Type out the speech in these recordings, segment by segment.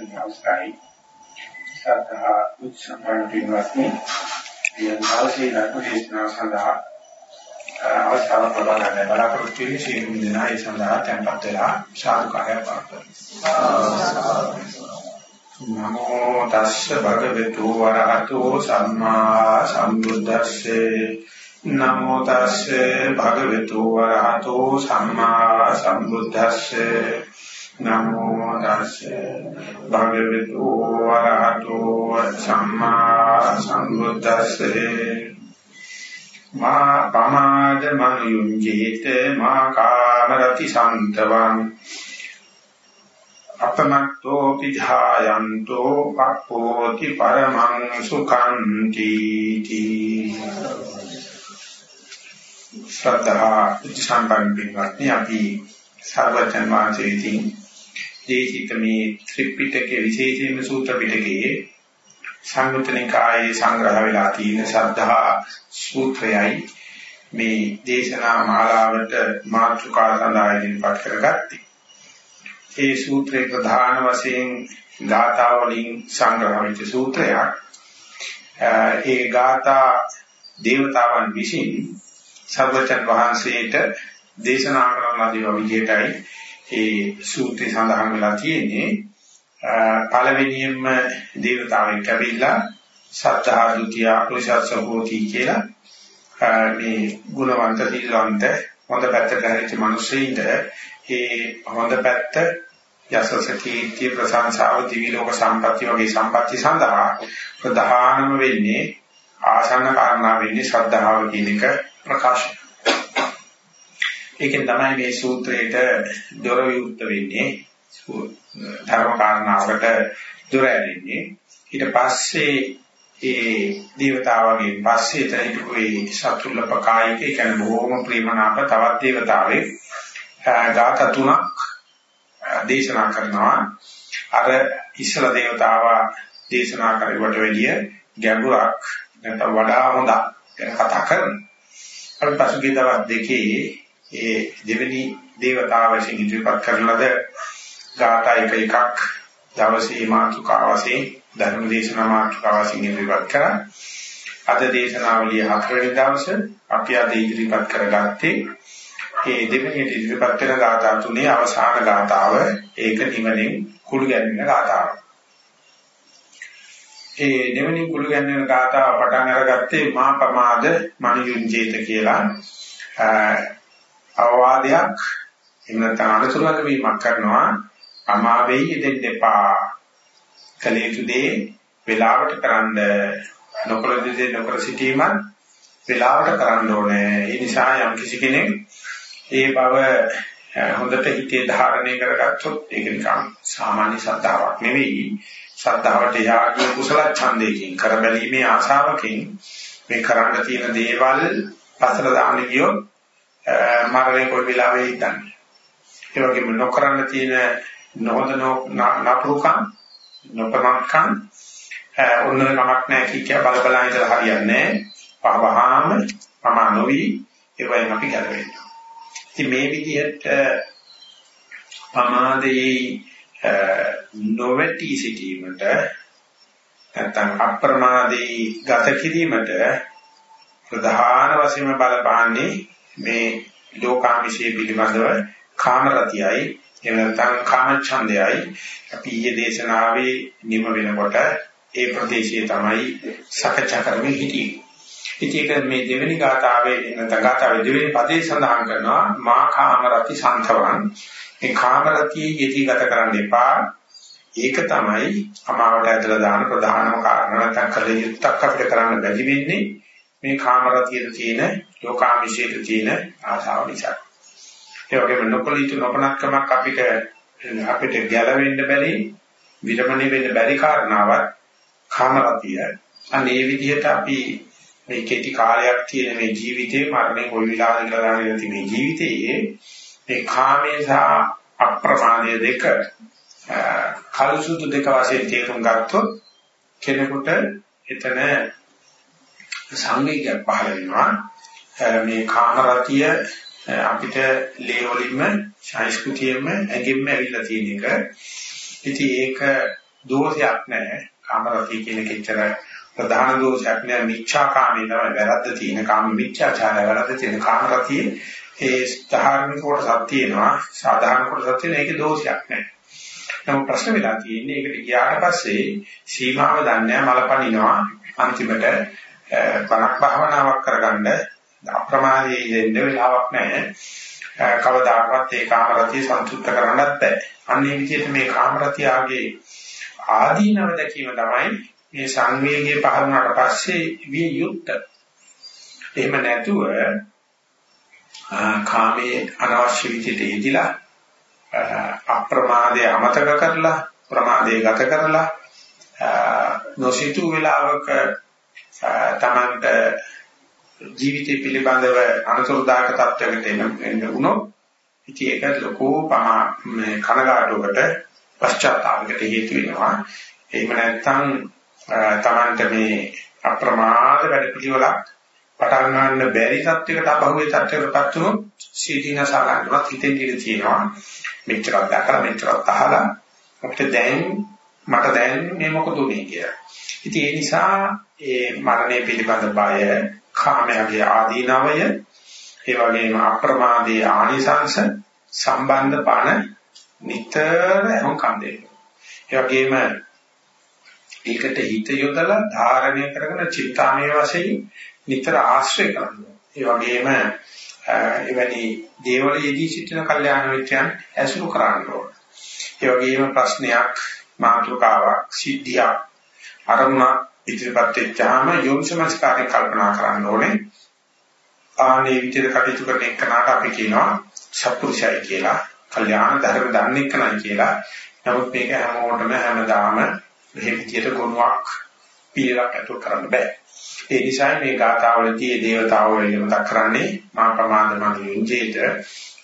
අවස්ථයි සත්‍තා උත්සම්පන්න පින්වත්නි යම් අවශ්‍ය ධර්මදේශනා සඳහා අවස්ථාව ප්‍රදාන කරන බලාපොරොත්තු වෙන සියලුම දෙනා ඒ සඳහා tempත් වෙලා සාදුකාරය පාත්වමු. නමෝ තස්ස භගවතු වරහතෝ සම්මා සම්බුද්දස්සේ. නමෝ තස්සේ භගවතු වරහතෝ සම්මා සම්බුද්දස්සේ. නමෝ තස්සේ භගවතු වරහතෝ සම්මා සම්බුද්දස්සේ. මා පමාද මනුයුංජේත මා කාමරති සන්තවං. අපමත්තෝ පිධායන්තෝ පප්පෝති පරමං සුඛං තීති ශ්‍රද්ධා සම්පන්න පින්වත්නි අපි සර්වජන් වහන්සේ විසින් දේශිත මේ ත්‍රිපිටකයේ විශේෂයෙන්ම සූත්‍ර පිටකයේ සංයුතනිකායේ සංග්‍රහ වෙලා තියෙන ශ්‍රද්ධා සූත්‍රයයි මේ දේශනා මාලාවට මාතෘකා සඳහා ඉදිරිපත් කරගත්තේ. ඒ සූත්‍රේ ප්‍රධාන වශයෙන් ගාථා වලින් සංග්‍රහ වෙච්ච සූත්‍රයක්. ඒ ගාථා දේවතාවන් විසින් සර්වචන් වහන්සේට දේශනා කරන ලදී විදිහටයි ඒ සූත්‍රය සඳහන් වෙලා තියෙන්නේ පළවෙනියෙන්ම දේවතාවෙක් ඇවිල්ලා සත්‍තා ဒ ුතිය පුරුෂස්ස හෝති කියලා මේ ගුණවන්ත සීලවන්ත හොඳ පැත්තට හැරිච්ච මිනිස්සෙයින්ද ඒ හොඳ පැත්ත යසස කීර්තිය ප්‍රශංසාව දිවි ලෝක සම්පatti වගේ සම්පatti සඳහා ප්‍රධානම වෙන්නේ ආසන්න කාරණා වෙන්නේ ශ්‍රද්ධාව කියන එක ප්‍රකාශ ඒකෙන් තමයි මේ සූත්‍රයට දොර විවුර්ත වෙන්නේ. ධර්ම කාරණාවකට දොර ඇරෙන්නේ. ඊට පස්සේ ඒ දේවතාවගෙන් පස්සේ තනිටු ඒ සතුල්ලපකායික ඒ කියන්නේ බොහොම ප්‍රේමනාප තවත් දේවතාවෙක් ගාත තුනක් දේශනා කරනවා. අර ඉස්සල දේවතාවා දේශනා කරුවට වැඩිය ගැඹුරක් නැත්නම් වඩා හොඳ කතා කරනවා. අර පසුගිය දවස් දෙකේ ඒ දෙවෙනි දේවතාව වශයෙන් ඉදිරිපත් කරන ලද ගාථා එක එකක් දවසේ මාතෘකාව වශයෙන් ධර්ම දේශනා මාතෘකාව වශයෙන් ඉදිරිපත් කරා. අද දේශනාවලිය හතරවෙනි දවසේ අපි අද ඉදිරිපත් කරගත්තේ ඒ දෙවෙනි ඉදිරිපත් කරන ගාථා තුනේ අවසාන ගාථාව ඒක නිවනින් කුළු ගැන්වෙන ගාථාව. ඒ දෙවෙනි කුළු ගැන්වෙන ගාථාව පටන් අරගත්තේ මා ප්‍රමාද මනියුංජේත කියලා අවවාදයක් එහෙම නැත්නම් අනුසුලක වීමක් කරනවා. අමාවෙයි දෙන්න එපා කලේතු දේ වෙලාවට කරන්න නොකර දේ නොකර සිටීම වෙලාවට කරන්න ඕනේ. ඒ නිසා යම් කිසි කෙනෙක් ඒ බව හොඳට හිතේ ධාරණය කරගත්තොත් ඒක නිකන් සාමාන්‍ය ශ්‍රද්ධාවක් නෙවෙයි. ශ්‍රද්ධාවට යාගී කුසල ඡන්දයෙන් කරබැලීමේ ආශාවකින් මේ කරන්න තියෙන දේවල් පසල දාන්න ගියොත් මරණය කොයි වෙලාවෙ හිතන්නේ. ඒ වගේම නොකරන්න තියෙන නොහොඳ නපුරුකම් නොපමක්කම් ඔන්නර කමක් නැහැ කිය කිය බල බල ඉඳලා හරියන්නේ පහවහාම පමා නොවි ඒවෙන් අපි ගැලවෙන්නේ. ඉතින් මේ විදිහට පමාදේ නොවැටි සිටීමට නැත්නම් අප්‍රමාදී ගත කිරීමට ප්‍රධාන වශයෙන්ම බලපාන්නේ මේ ලෝකාමිෂයේ පිළිබඳව කාමරතියයි එහෙම නැත්නම් කාමච්ඡන්දයයි අපි ඊයේ දේශනාවේ නිම වෙනකොට ඒ ප්‍රදේශයේ තමයි සකච්ඡා කරමින් හිටියේ. ඉතින් ඒක මේ දෙවෙනි ගාථාවේ නැත්නම් ගාථාවේ දෙවෙනි පදේ සඳහන් කරනවා මා කාමරති සන්තවන් මේ කාමරතිය යෙදී ගත කරන්න එපා. ඒක තමයි අමාවට ඇදලා දාන ප්‍රධානම කාරණා නැත්නම් කල යුත්තක් අපිට කරන්න බැරි වෙන්නේ මේ කාමරතියේ තියෙන ලෝකාමිෂයේ තියෙන ආශාව නිසා. ඒ වගේම නොකලිත නොපනක්කමක් අපිට අපිට ගැලවෙන්න බැරි විරමණය වෙන්න බැරි කාරණාවක් කාමරතිය. අන්න ඒ විදිහට අපි මේ කෙටි කාලයක් තියෙන මේ ජීවිතේ මරණය කොයි විලාද කියලා ගන්න මේ ජීවිතයේ මේ කාමයේ සහ අප්‍රමාදයේ දෙක කල්සුදු දෙක වශයෙන් තේරුම් ගත්තොත් කෙනෙකුට එතන සංවේගයක් පහළ වෙනවා. මේ කාමරතිය අපිට ලේ වලින්ම සංස්කෘතියෙම ඇඟෙන්න ඇවිල්ලා තියෙන එක. ඉතින් ඒක දෝෂයක් නැහැ. කාමරතිය කියන කෙච්චර ප්‍රධාන දෝෂයක් නෑ. මිච්ඡාකාමී තමයි වැරද්ද තියෙන කාම මිච්ඡාචාරය වැරද්ද තියෙන කාමරතිය. ඒ ධාර්මික කොටසක් තියෙනවා. සාධාරණ කොටසක් තියෙන ඒකේ දෝෂයක් නෑ. නමුත් ප්‍රශ්න වෙලා තියෙන්නේ ඒකට ගියාට පස්සේ සීමාව දන්නේ මලපනිනවා. අන්තිමට බණක් භාවනාවක් කරගන්න අප්‍රමාදයේ ඉඳෙන්න වෙලාවක් නැහැ කවදාකවත් ඒ කාමරතිය සන්තුෂ්ත කරන්නත් බෑ අන්නේ විදිහට මේ කාමරතියගේ ආදීනව දැකීම තමයි මේ සංවේගය පහළ වුණාට පස්සේ විය යුක්ත. එහෙම නැතුව කාමයේ අනවශ්‍ය විදිහට යෙදිලා අප්‍රමාදයේ අමතක කරලා ප්‍රමාදයේ ගත කරලා නොසිතු වේලාවක තමන්ට ජීවිතය පිළිබඳව අනුසුරුදායක තත්ත්වයකට එන්න වුණොත් ඉතින් ඒක ලොකු පමා මේ කනගාටුවකට පශ්චාත්තාපයකට හේතු වෙනවා. එහෙම නැත්නම් තමන්ට මේ අප්‍රමාද වැඩ පිළිවෙලක් පටන් ගන්න බැරි තත්යකට අභව්‍ය තත්යකටපත් වුණොත් සීදීනස ගන්නවත් හිතෙන් ඉඳී තියෙනවා මෙච්චරක් දැකලා මෙච්චරක් අහලා අපිට දැන් මට දැන් මේ මොකද උනේ කියලා. ඉතින් ඒ නිසා ඒ මරණය පිළිබඳ බය කාමයේ ආදීනවය ඒ වගේම අප්‍රමාදයේ ආනිසංශ සම්බන්ධ බණ නිතර එහොන් කන්දේ. ඒ වගේම ඒකට හිත යොදලා ධාරණය කරගෙන චිත්තාමය වශයෙන් නිතර ආශ්‍රය කරනවා. ඒ වගේම එවැනි දේවල් යෙදී සිටින කල්යාණ මිත්‍රයන් ඇසුරු කරන්න ඕන. ඒ වගේම ප්‍රශ්නයක් මාතෘකාවක් සිද්ධියක් අරමුණ ඉදිරිපත් වෙච්චාම යොම්සමස්කාරය කල්පනා කරන්න ඕනේ. ආනේ විදිහට කටයුතු කරන එකනට අපි කියනවා සත්පුරුෂයයි කියලා. කල්යාණ ධර්ම දන්නේ කනයි කියලා. නමුත් මේක හැමෝටම හැමදාම මේ විදියට ගුණයක් පිළිලක් ඇතුල් කරන්න බෑ. ඒ නිසා මේ ගාථාවලදී මේ දේවතාවෝ වෙන මතක් කරන්නේ මා ප්‍රමාද මනින්ජේත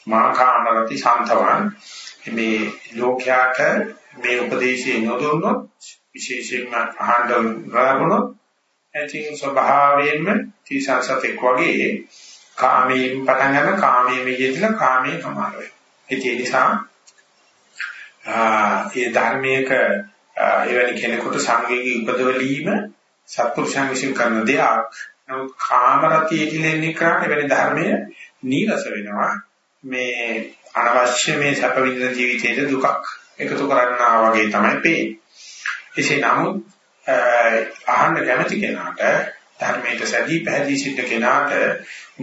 මා කාමරති සන්තවන් මේ ලෝකයාට මේ උපදේශය නොදුන්නොත් විශේෂයෙන්ම අහඬ රාගුණොත් ඇතින් ස්වභාවයෙන්ම තීසසතෙක් වගේ කාමයෙන් පටන් ගන්න කාමයේ යෙදලා කාමයේ කමාර වෙනවා. ඒ නිසා ආ ඒ ධර්මයක එවැනි කෙනෙකුට සංවේගී උපදවලීම සත්පුරුෂයන් විසින් කරන දෙයක්. නමුත් කාමරතිය කිලෙන්නේ කරාට එවැනි ධර්මය නීරස වෙනවා. මේ අනවශ්‍ය මේ සැප විඳින ජීවිතයේ දුකක් එකතු කරන්නා වගේ තමයි පේන්නේ. එසේ නමුත් අහන්න කැමති කෙනාට ධර්මයට සැදී පැහැදී සිට කෙනාට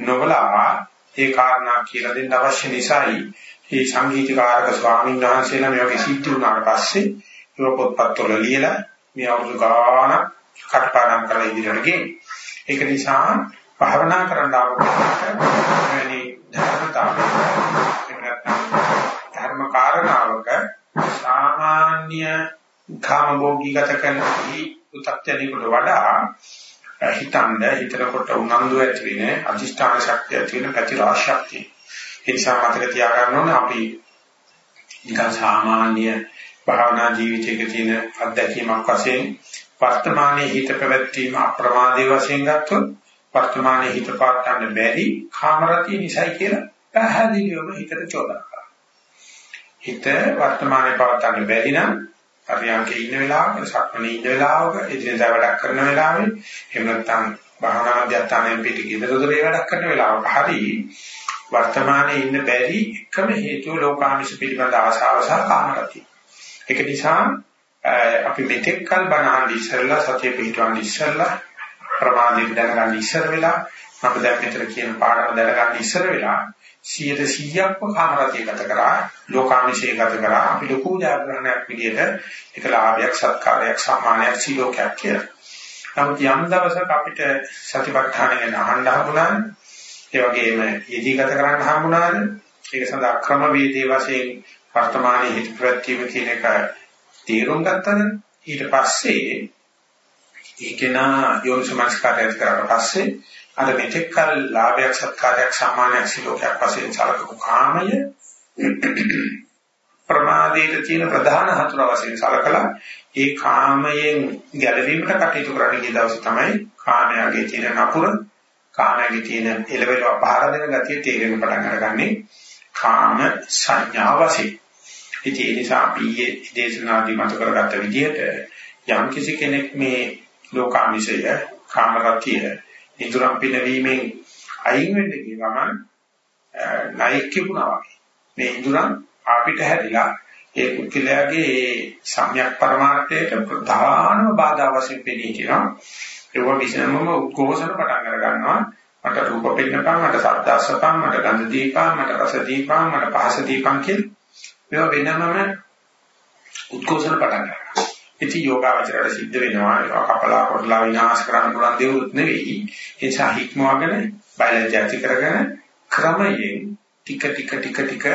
නොබලා ඒ කාරණා කියලා දෙන්න අවශ්‍ය නිසායි මේ සංගීතකාරක ස්වාමීන් වහන්සේලා මේ වගේ සිද්ධ වුණාට පස්සේ ඒක පොත්පත්වල ලියලා මේ අවුරුදු ගාන කටපාඩම් කරලා ඉදිරියට ගෙනියන. ඒක නිසා භාවනා කරන්න ආවොත් මෙනි ධර්මතාවය ධර්ම කාරණාවක සාමාන්‍ය කාමභෝගී ගත කරන උත්ත්‍යනිකට වඩා හිතන්න හිතනකොට උනන්දු ඇති වෙන අධිෂ්ඨාන ශක්තිය ඇති වෙන පැති රාශියක් ඒ නිසා මතක තියාගන්න ඕනේ අපි නිකන් සාමාන්‍ය භාවනා ජීවිතයක තියෙන අත්දැකීමක් වශයෙන් වර්තමානයේ හිත පැවැත්වීම අප්‍රමාදී වශයෙන් ගත්තොත් වර්තමානයේ හිත පාත්තන්න බැරි කාමරතිය නිසයි කියලා පැහැදිලිවම හිතට චෝදනා කරනවා. හිත වර්තමානයේ පවත්තන්න බැරි නම් අරියංකේ ඉන්න වෙලාවක සක්මණේ ඉන්න වෙලාවක එදිනෙදා වැඩක් කරන වෙලාවේ එහෙම නැත්නම් භාවනා මධ්‍යස්ථානයෙන් පිට ගෙදරදොරේ වැඩක් කරන වෙලාවක හරි වර්තමානයේ ඉන්න බැරි එකම හේතුව ලෝකාමිෂ පිළිබඳ ආශාව සහ කාමරතිය. ඒක නිසා අපි මෙතෙක් කල් බණහන් ඉස්සරලා සතිය පිටවන්න ඉස්සරලා ප්‍රමාදයෙන් දැනගන්න ඉස්සර වෙලා මම දැන් මෙතන කියන පාඩම දැනගන්න ඉස්සර වෙලා 100%ක්ම කාමරතිය ගත කරා ලෝකාමිෂේ ගත කරා. අපි ලොකු ජාගරණයක් විදිහට ඒක ලාභයක් සත්කාරයක් සම්මානයක් සීලෝකයක් කියලා. නමුත් යම් දවසක අපිට සතිපට්ඨාන ගැන අහන්න හම්බුණා ඒ වගේම යෙදී ගත කරන්න හම්බුණාද ඒක සඳහා ක්‍රම වේදේ වශයෙන් වර්තමානයේ හිත ප්‍රත්‍යීම කියන එක තේරුම් ගත්තද? ඊට පස්සේ ඒකේනා යෝනිසමස්කාරය කරලා පස්සේ අර මෙතෙක් කල ලාභයක් සත්කාරයක් සම්මානයක් සිලෝකයක් වශයෙන් සලකපු කාමය ප්‍රමාදයේ තියෙන ප්‍රධාන හතුර වශයෙන් සලකලා ඒ කාමයෙන් ගැලවීමට කටයුතු කරන්න ගිය දවසේ තමයි කාමයාගේ තියෙන නපුර කාමයාගේ තියෙන එළවෙල පහර දෙන ගතිය තේරෙන්න පටන් අරගන්නේ කාම සංඥා වශයෙන්. ඉතින් ඒ නිසා අපි ඊයේ දේශනාදී මත කරගත්ත විදිහට යම් කිසි කෙනෙක් මේ ලෝකාමිෂය කාමරතිය ඉදurang පිනවීමෙන් අයින් වෙන්න ගිය ගමන් නයික් කියුණා වගේ. මේ ඉදurang අපිට හැදිලා ඒ පුද්ගලයාගේ සම්‍යක් පරමාර්ථයට ප්‍රධානම බාධා වශයෙන් පෙනී හිටිනවා ඒක විසමම උද්ඝෝෂණ පටන් අර ගන්නවා මට රූප පෙන්නපන් මට ශබ්ද අස්සපන් මට ගන්ධ දීපන් මට රස දීපන් මට පහස දීපන් කියලා. මේවා වෙනමම උද්ඝෝෂණ පටන් ගන්නවා. ඉතින් යෝගාවචරයට සිද්ධ වෙනවා. ඒක කපලා කොටලා විනාශ කරන්න පුළුවන් දේවලුත් නෙවෙයි. ඒ නිසා හික්මවගෙන බයලජ්‍ය කරගෙන ක්‍රමයෙන් ටික ටික ටික ටික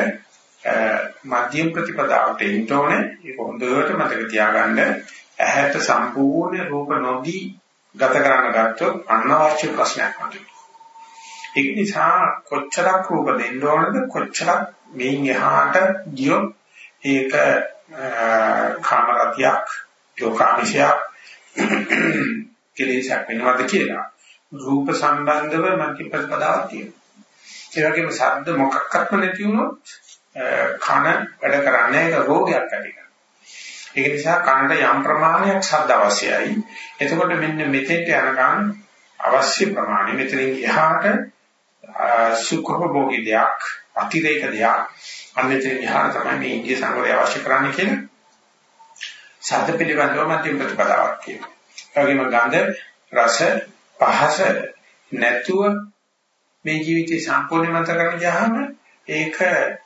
මධ්‍යම ප්‍රතිපදාවට එන්න ඕනේ. ඒක හොඳට මතක තියාගන්න. ඇහැට සම්පූර්ණ රූප නොදී ගත කරන්න ගත්තොත් අනවශ්‍ය ප්‍රශ්නයක් මතුවේ. ඒක නිසා කොච්චරක් රූප දෙන්න ඕනද කොච්චරක් මේන් එහාට ගියොත් ඒක කාමරතියක් යෝකාමිෂයක් කෙලෙසක් වෙනවද කියලා රූප සම්බන්ධව මධ්‍ය ප්‍රතිපදාවක් තියෙනවා. ඒ වගේම ශබ්ද මොකක්වත්ම නැති වුණොත් කන වැඩ කරන්නේ ඒක රෝගයක් ඇති කරනවා. ඒක නිසා කනට යම් ප්‍රමාණයක් ශබ්ද අවශ්‍යයි. එතකොට මෙන්න මෙතෙන්ට යනකම් අවශ්‍ය ප්‍රමාණය මෙතනින් එහාට සුඛභෝගී දෙයක් අතිරේක දෙයක් අන්නතේ එහාට තමයි මේ ඉන්දිය සංවරය අවශ්‍ය කරන්නේ කියලා සද්ද පිළිබඳව මධ්‍යම ප්‍රතිපදාවක් කියනවා. ඒ වගේම ගන්ධ, රස, පහස නැතුව මේ ජීවිතේ සම්පූර්ණ මත කරගෙන ගියාම ඒක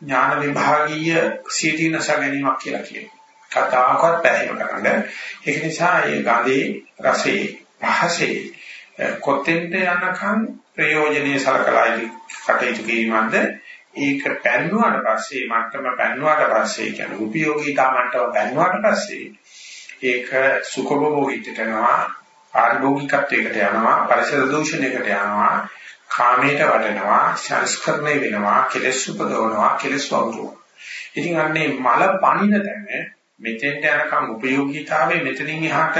ඥාන විභාගීය සීදීනස ගැනීමක් කියලා කියනවා. කතාවකත් පැහැදිලි කරන්න. ඒක නිසා මේ ගඳේ, රසේ, පහසේ කොතෙන්ද යනකම් ප්‍රයෝජනේ සලකලායි කටයුතු කිරීමක්ද ඒක පැන්නුවාට පස්සේ මට්ටම පැන්නුවාට පස්සේ කියන්නේ උපයෝගීතා මට්ටම පැන්නුවාට පස්සේ ඒක සුඛභෝගීත්වයට යනවා ආර්භෝගිකත්වයකට යනවා පරිසර දූෂණයකට යනවා කාමයට වඩනවා සංස්කරණය වෙනවා කෙලෙස් උපදවනවා කෙලෙස් වවුරුවා ඉතින් අන්නේ මල පණින තැන මෙතෙන්ට යනකම් උපයෝගීතාවයේ මෙතනින් එහාට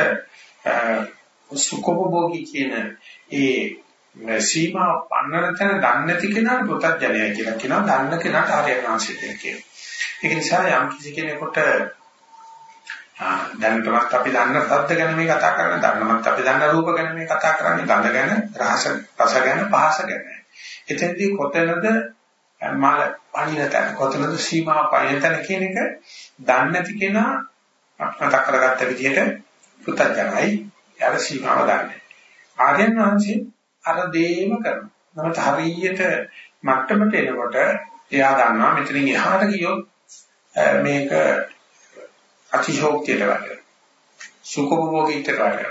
සුඛභෝගී කියන ඒ සීමා පන්නන තැන දන්නේ නැති කෙනාට පුතත්ජනය කියලා කියනවා. දන්න කෙනාට ආර්යනාංශය කියලා කියනවා. ඒක නිසා යම් කිසි කෙනෙකුට දැනටමත් අපි දන්න සත්‍ය ගැන මේ කතා කරන්නේ ධර්මමත් අපි දන්න රූප ගැන මේ කතා කරන්නේ ගඳ ගැන රස රස ගැන පහස ගැන. එතෙන්දී කොතනද මල පණින තැන කොතනද සීමා පණින තැන කියන එක දන්නේ නැති කෙනා මතක් කරගත්ත විදිහට පුතඥයි යාර සීමාව දන්නේ. ආර්යයන් වහන්සේ අර දේම කරනවා. නමුත් හරියට මට්ටමට එනකොට එයා දන්නවා මෙතනින් එහාට ගියොත් මේක අතිශෝක්තියට වැඩ. සුඛභෝගීත්වයට වැඩ.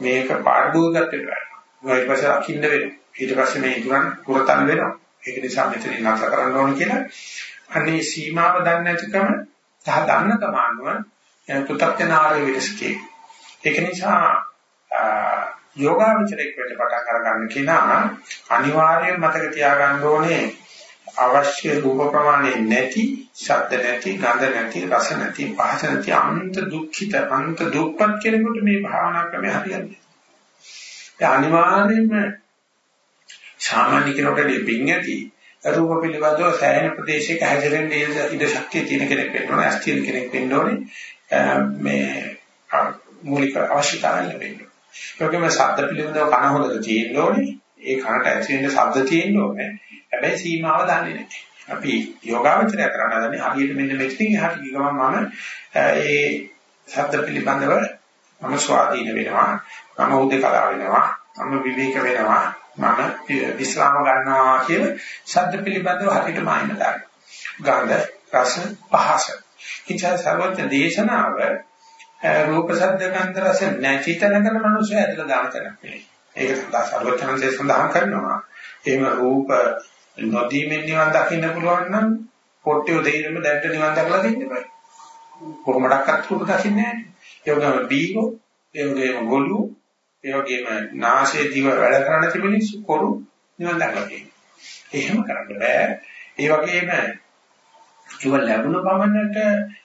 මේක පාඩුවකට වැඩ. ඊට පස්සේ අකින්න වෙනවා. ඊට පස්සේ මේ ඉදුරන් පුරතන් වෙනවා. ඒක නිසා මෙතනින් නැතර කරන්න ඕන කියලා අනේ සීමාව දන්නේ නැතිකම තහ දන්න කමානුව පුතත්නාරේ විරසකේ. ඒක නිසා යෝගාවචරයක් වෙන්න පටන් අරගන්න කෙනා අනිවාර්යයෙන් මතක තියාගන්න ඕනේ අවශ්‍ය රූප ප්‍රමාණය නැති, ශබ්ද නැති, ගන්ධ නැති, රස නැති, පහස නැති අන්ත දුක්ඛිත අන්ත දුක්පත් කෙනෙකුට මේ භාවනා ක්‍රමය හරියන්නේ. ඒ අනිවාර්යයෙන්ම සාමාන්‍ය කෙනෙකුට දෙපින් ඇති රූප පිළිබඳව සෑහෙන ප්‍රදේශයක හැදෙන්න ඉඩ ශක්තිය තියෙන කෙනෙක් වෙන්න ඕනේ, අස්තින කෙනෙක් වෙන්න ඕනේ. මේ මූලික අවශ්‍යතාවය ලැබෙන්න. ඒකම ශබ්ද පිළිබඳව කන හොඳට තියෙන්න ඕනේ. ඒ කනට ඇති වෙන්න ශබ්ද තියෙන්න ඕනේ. හැබැයි සීමාව දන්නේ නැහැ. අපි යෝගාවචරය කරන්න හදන්නේ හරියට මෙන්න මෙතනින් එහාට ගිහම මම ඒ ශබ්ද පිළිබඳව මම ස්වාධීන වෙනවා. මම උදේකලා වෙනවා. මම විවේක වෙනවා. මම විස්රාම ගන්නවා කියන ශබ්ද පිළිබඳව හරියට මායින දාන්න. ගන්ධ, රස, පහස. ඉච්ඡා සර්වත්‍ය දේශනාව රූප ශබ්ද ගන්ධ රස නැති තැනකට මිනිස්සු ඇදලා දාන තැනක් නෙවෙයි. ඒක සදා සර්වඥාන්සේ සඳහන් කරනවා. එහෙම රූප නොදීමෙන් නිවන් දකින්න පුළුවන් නම් පොට්ටිය දෙයින්ම දැක්ක නිවන් දක්ලා දෙන්න බෑ. කොහොමඩක්වත් රූප දකින්නේ නැහැ. ඒ වගේම බීගෝ, ඒ වගේම ගොළු, ඒ වගේම නාසයේ දිව වැඩ කරන තිබෙනිස්සු කොරු නිවන් දක්ලා තියෙනවා. එහෙම කරන්න බෑ. ඒ වගේම කිව ලැබුණ පමණට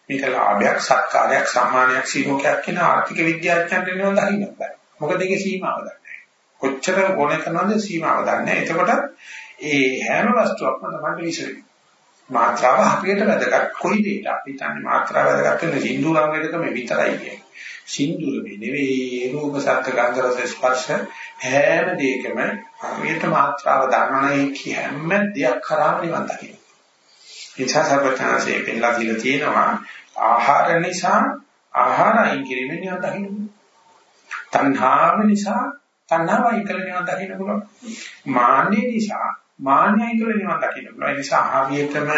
මේක ලාභයක්, සත්කාරයක්, සම්මානයක්, සීමෝකයක් කියන ආර්ථික විද්‍යාඥයන්ට නිවන් දකින්න බෑ. මොකද ඒකේ සීමාව දන්නේ කොච්චර ඕනේ කරනවද සීමාව දන්නේ එතකොට ඒ හැම වස්තුවක්ම තමයි විශ්ලේෂණය. මාත්‍රාව හරියට වැදගත් කොයි දෙයකට අපි හිතන්නේ මාත්‍රාව වැදගත් වෙන සින්දු රංගයකම විතරයි කියන්නේ. සින්දුරේ නෙවෙයි රූප සත්ත්ව ගන්ධ රස ස්පර්ශ හැම දෙයකම හරියට මාත්‍රාව දන්නවනේ හැම දෙයක් කරාම නිවන් දකින්න. ඉච්ඡා සර්වඥාසේ පෙන්ලා දීලා තියෙනවා ආහාර නිසා ආහාර අයින් කිරීමෙන් නිවන් දකින්න. තණ්හාව නිසා තණ්හාව අයින් කළ නිවන් දකින්න පුළුවන්. මාන්නය නිසා මාන්නය අයින් කළ නිවන් දකින්න පුළුවන්. ඒ නිසා ආවියතම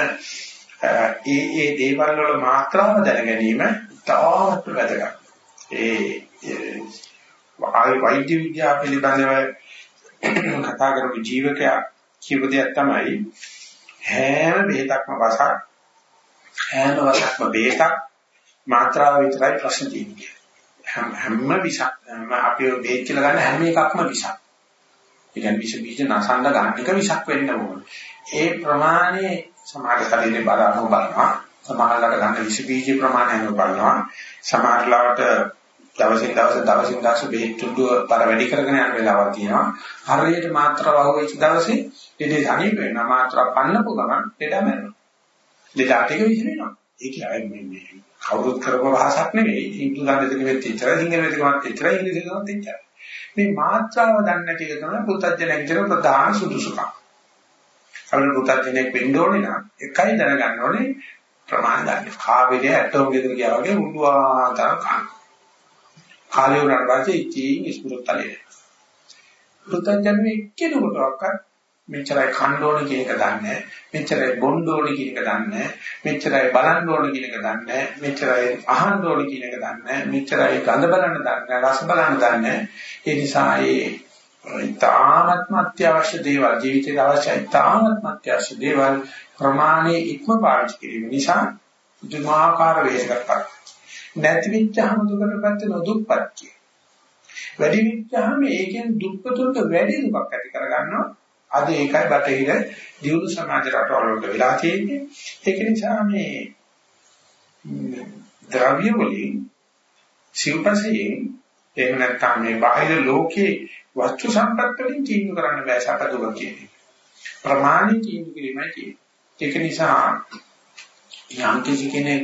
ඒ ඒ දේවල් වල මාත්‍රාව දැන ගැනීම තාමත් වැදගත්. ඒ වෛද්‍ය විද්‍යාව පිළිබඳව කතා කරපු ජීවකයා කියපු දෙයක් තමයි හැම බෙහෙතක්ම වසක් හැම වසක්ම බෙහෙතක් මාත්‍රාව විතරයි ප්‍රශ්න තියෙන්නේ. හැම විසක් අපි බේත් කියලා ගන්න හැම එකක්ම විසක්. ඒ කියන්නේ විස බීජ නසන්න ගන්න එක විසක් වෙන්න ඕන. ඒ ප්‍රමාණය සමහර කලිනේ බලන්න බලනවා. සමහරකට ගන්න විස බීජ ප්‍රමාණය බලනවා. සමහරලාට දවසින් දවස දවසින් දවස බෙහෙත් තුඩුව පර වැඩි කරගෙන යන වෙලාවක් තියෙනවා. හරියට මාත්‍රාව වහුවෙච්ච දවසේ ඉතින් ධනිය වෙනවා. මාත්‍රාව පන්නපු ගමන් ලෙඩ මැරෙනවා. ලෙඩට එක විස වෙනවා. ඒක මේ කවුරුත් කරපු භාෂාවක් නෙවෙයි. හින්දු ගන්න දෙකෙත් එච්චරයි, සිංහල දෙකෙත් එච්චරයි, ඉංග්‍රීසි දෙකෙත් එච්චරයි. මේ මාත්‍රාව දන්නේ නැති එක තමයි පුතත්ජනක විතර ප්‍රධාන සුදුසුකම්. අපේ පුතත්ජනෙක් වෙන්න ඕනේ නම් එකයි දැනගන්න ඕනේ ප්‍රමාණ ගන්න. කාවිලේ ඇටෝම් ගෙදර ගියා වගේ උඩුවාතර කන. කාලේ උනට පස්සේ ඉතින් ඉස්පුරුත්තලේ. පුතත්ජනෙ එක්කෙනෙකුටවත් මෙච්චරයි කන්න ඕන කියන එක දන්නේ මෙච්චරයි බොන්න ඕන කියන එක දන්නේ මෙච්චරයි බලන්න ඕන කියන එක දන්නේ මෙච්චරයි අහන්න ඕන කියන එක දන්නේ මෙච්චරයි ගඳ බලන්න දන්නේ රස බලන්න දන්නේ ඒ නිසා ඒ ඉතාමත්ම අත්‍යවශ්‍ය දේවල් ජීවිතේට අවශ්‍ය ඉතාමත්ම අත්‍යවශ්‍ය දේවල් ප්‍රමාණයේ ඉක්ම පාවිච්චි කිරීම නිසා දුමාකාර වේශකටපත් නැති විච්ඡාම දුකටපත් නොදුක්පත් කිය. වැඩි විච්ඡාම ඒකෙන් දුක්පතුන්ට වැඩි දුකක් ඇති කරගන්නවා. අද ඒකයි බටහිර දියුණු සමාජ රටවල් වලට වෙලා තියෙන්නේ. ඒක නිසා මේ ද්‍රව්‍ය වලින් සිව්පසයෙන් එහෙම නැත්නම් මේ බාහිර ලෝකේ වස්තු සම්පත් වලින් තීන්දුව කරන්න බෑ සපදුව කියන්නේ. ප්‍රමාණි තීන්දුව කිරීමයි කියන්නේ. ඒක නිසා යම් කිසි කෙනෙක්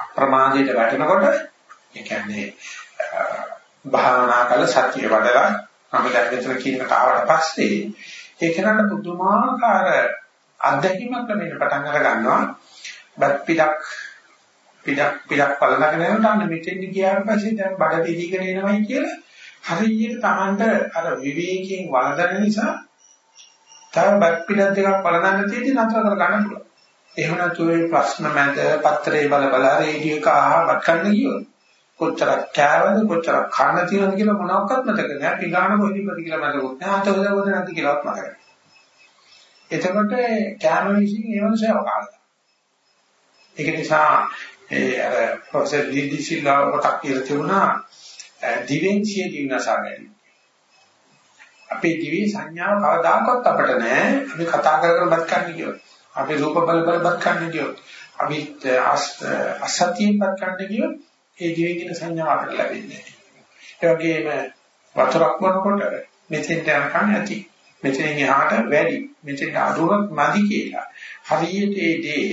අප්‍රමාදයට වැටෙනකොට ඒ කියන්නේ භාවනා කළ සතිය වඩලා මම දැන් මෙතන කියන කාවට පස්සේ ඒක නට පුදුමාකාර අත්දැකීමක් ලැබෙන්න පටන් අර ගන්නවා. බත් පිටක් පිටක් පිටක් පලනගෙන යනකොට අන්න මෙතෙන් ගියාට පස්සේ දැන් බඩ පිළිගෙන එනවයි කියලා හරියට Tamanට අර විවේකයෙන් වළඳන නිසා තව බත් පිටක් දෙකක් පලනන්න තියෙදි නතර කර ගන්න පුළුවන්. එහෙම නැතු ඒ ප්‍රශ්න මැද පත්‍රේ බල බල රේඩියෝ එක අහවත් ගන්න ගියොත් කොච්චරක් කෑවද කොච්චරක් කන්න තියෙනවද කියලා මොනවක්වත් මතක නැහැ. පිඟාන කොහෙදද කියලා මතකුත් නැහැ. අත හොදවද නැති කියලාත් මතක නැහැ. එතකොට කෑම විශ්ින් ඒ වගේ කාලේ. ඒක නිසා ඒ අර ප්‍රොෆෙසර් ඩී සිල්වා කොටක් කියලා තිබුණා දිවෙන්සිය දිනසාගෙන. අපේ දිවි සංඥාව කවදාකවත් අපිට නැහැ. අපි කතා කර කර බත් කන්නේ කියොත්. අපි රූප බල බල බත් කන්නේ කියොත්. අපි අසතියෙන් බත් කන්නේ කියොත් ඒ ජීවිතින සංඥාව අපිට ලැබෙන්නේ නැහැ. ඒ වගේම වතුරක් වරනකොට මෙතෙන්ට යනකම් ඇති. මෙතනින් එහාට වැඩි. මෙතෙන්ට අඩුවක් මදි කියලා. හරියට ඒ දේ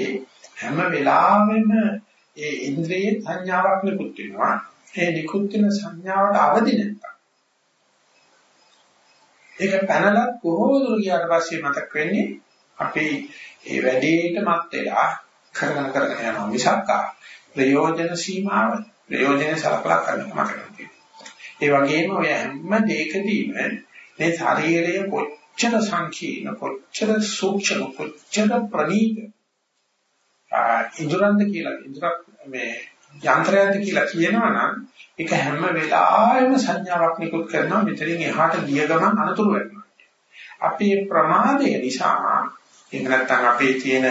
හැම වෙලාවෙම ඒ ඉන්ද්‍රිය සංඥාවක් නිකුත් වෙනවා. ඒ නිකුත් වෙන සංඥාවට අවදි නැත්තම්. ඒක පැනලත් කොහොම දුර ගියාට පස්සේ මතක් වෙන්නේ අපි ඒ වැඩේට මත් වෙලා කරගෙන කරගෙන යනවා මිසක් ප්‍රයෝජන සීමාව ප්‍රයෝජන සලකලා කරනවා මතක ඒ වගේම ඔය හැම දෙයකදීම මේ ශරීරය කොච්චර සංකීර්ණ කොච්චර සූක්ෂම කොච්චර ප්‍රණීත ඉදරන්ද කියලා ඉදරක් මේ යන්ත්‍රයක්ද කියලා කියනවා නම් ඒක හැම වෙලාවෙම සංඥාවක් නිකුත් කරනවා මෙතනින් එහාට ගිය ගමන් අනතුරු වෙනවා. අපේ ප්‍රමාදය නිසා එහෙම නැත්නම් අපේ තියෙන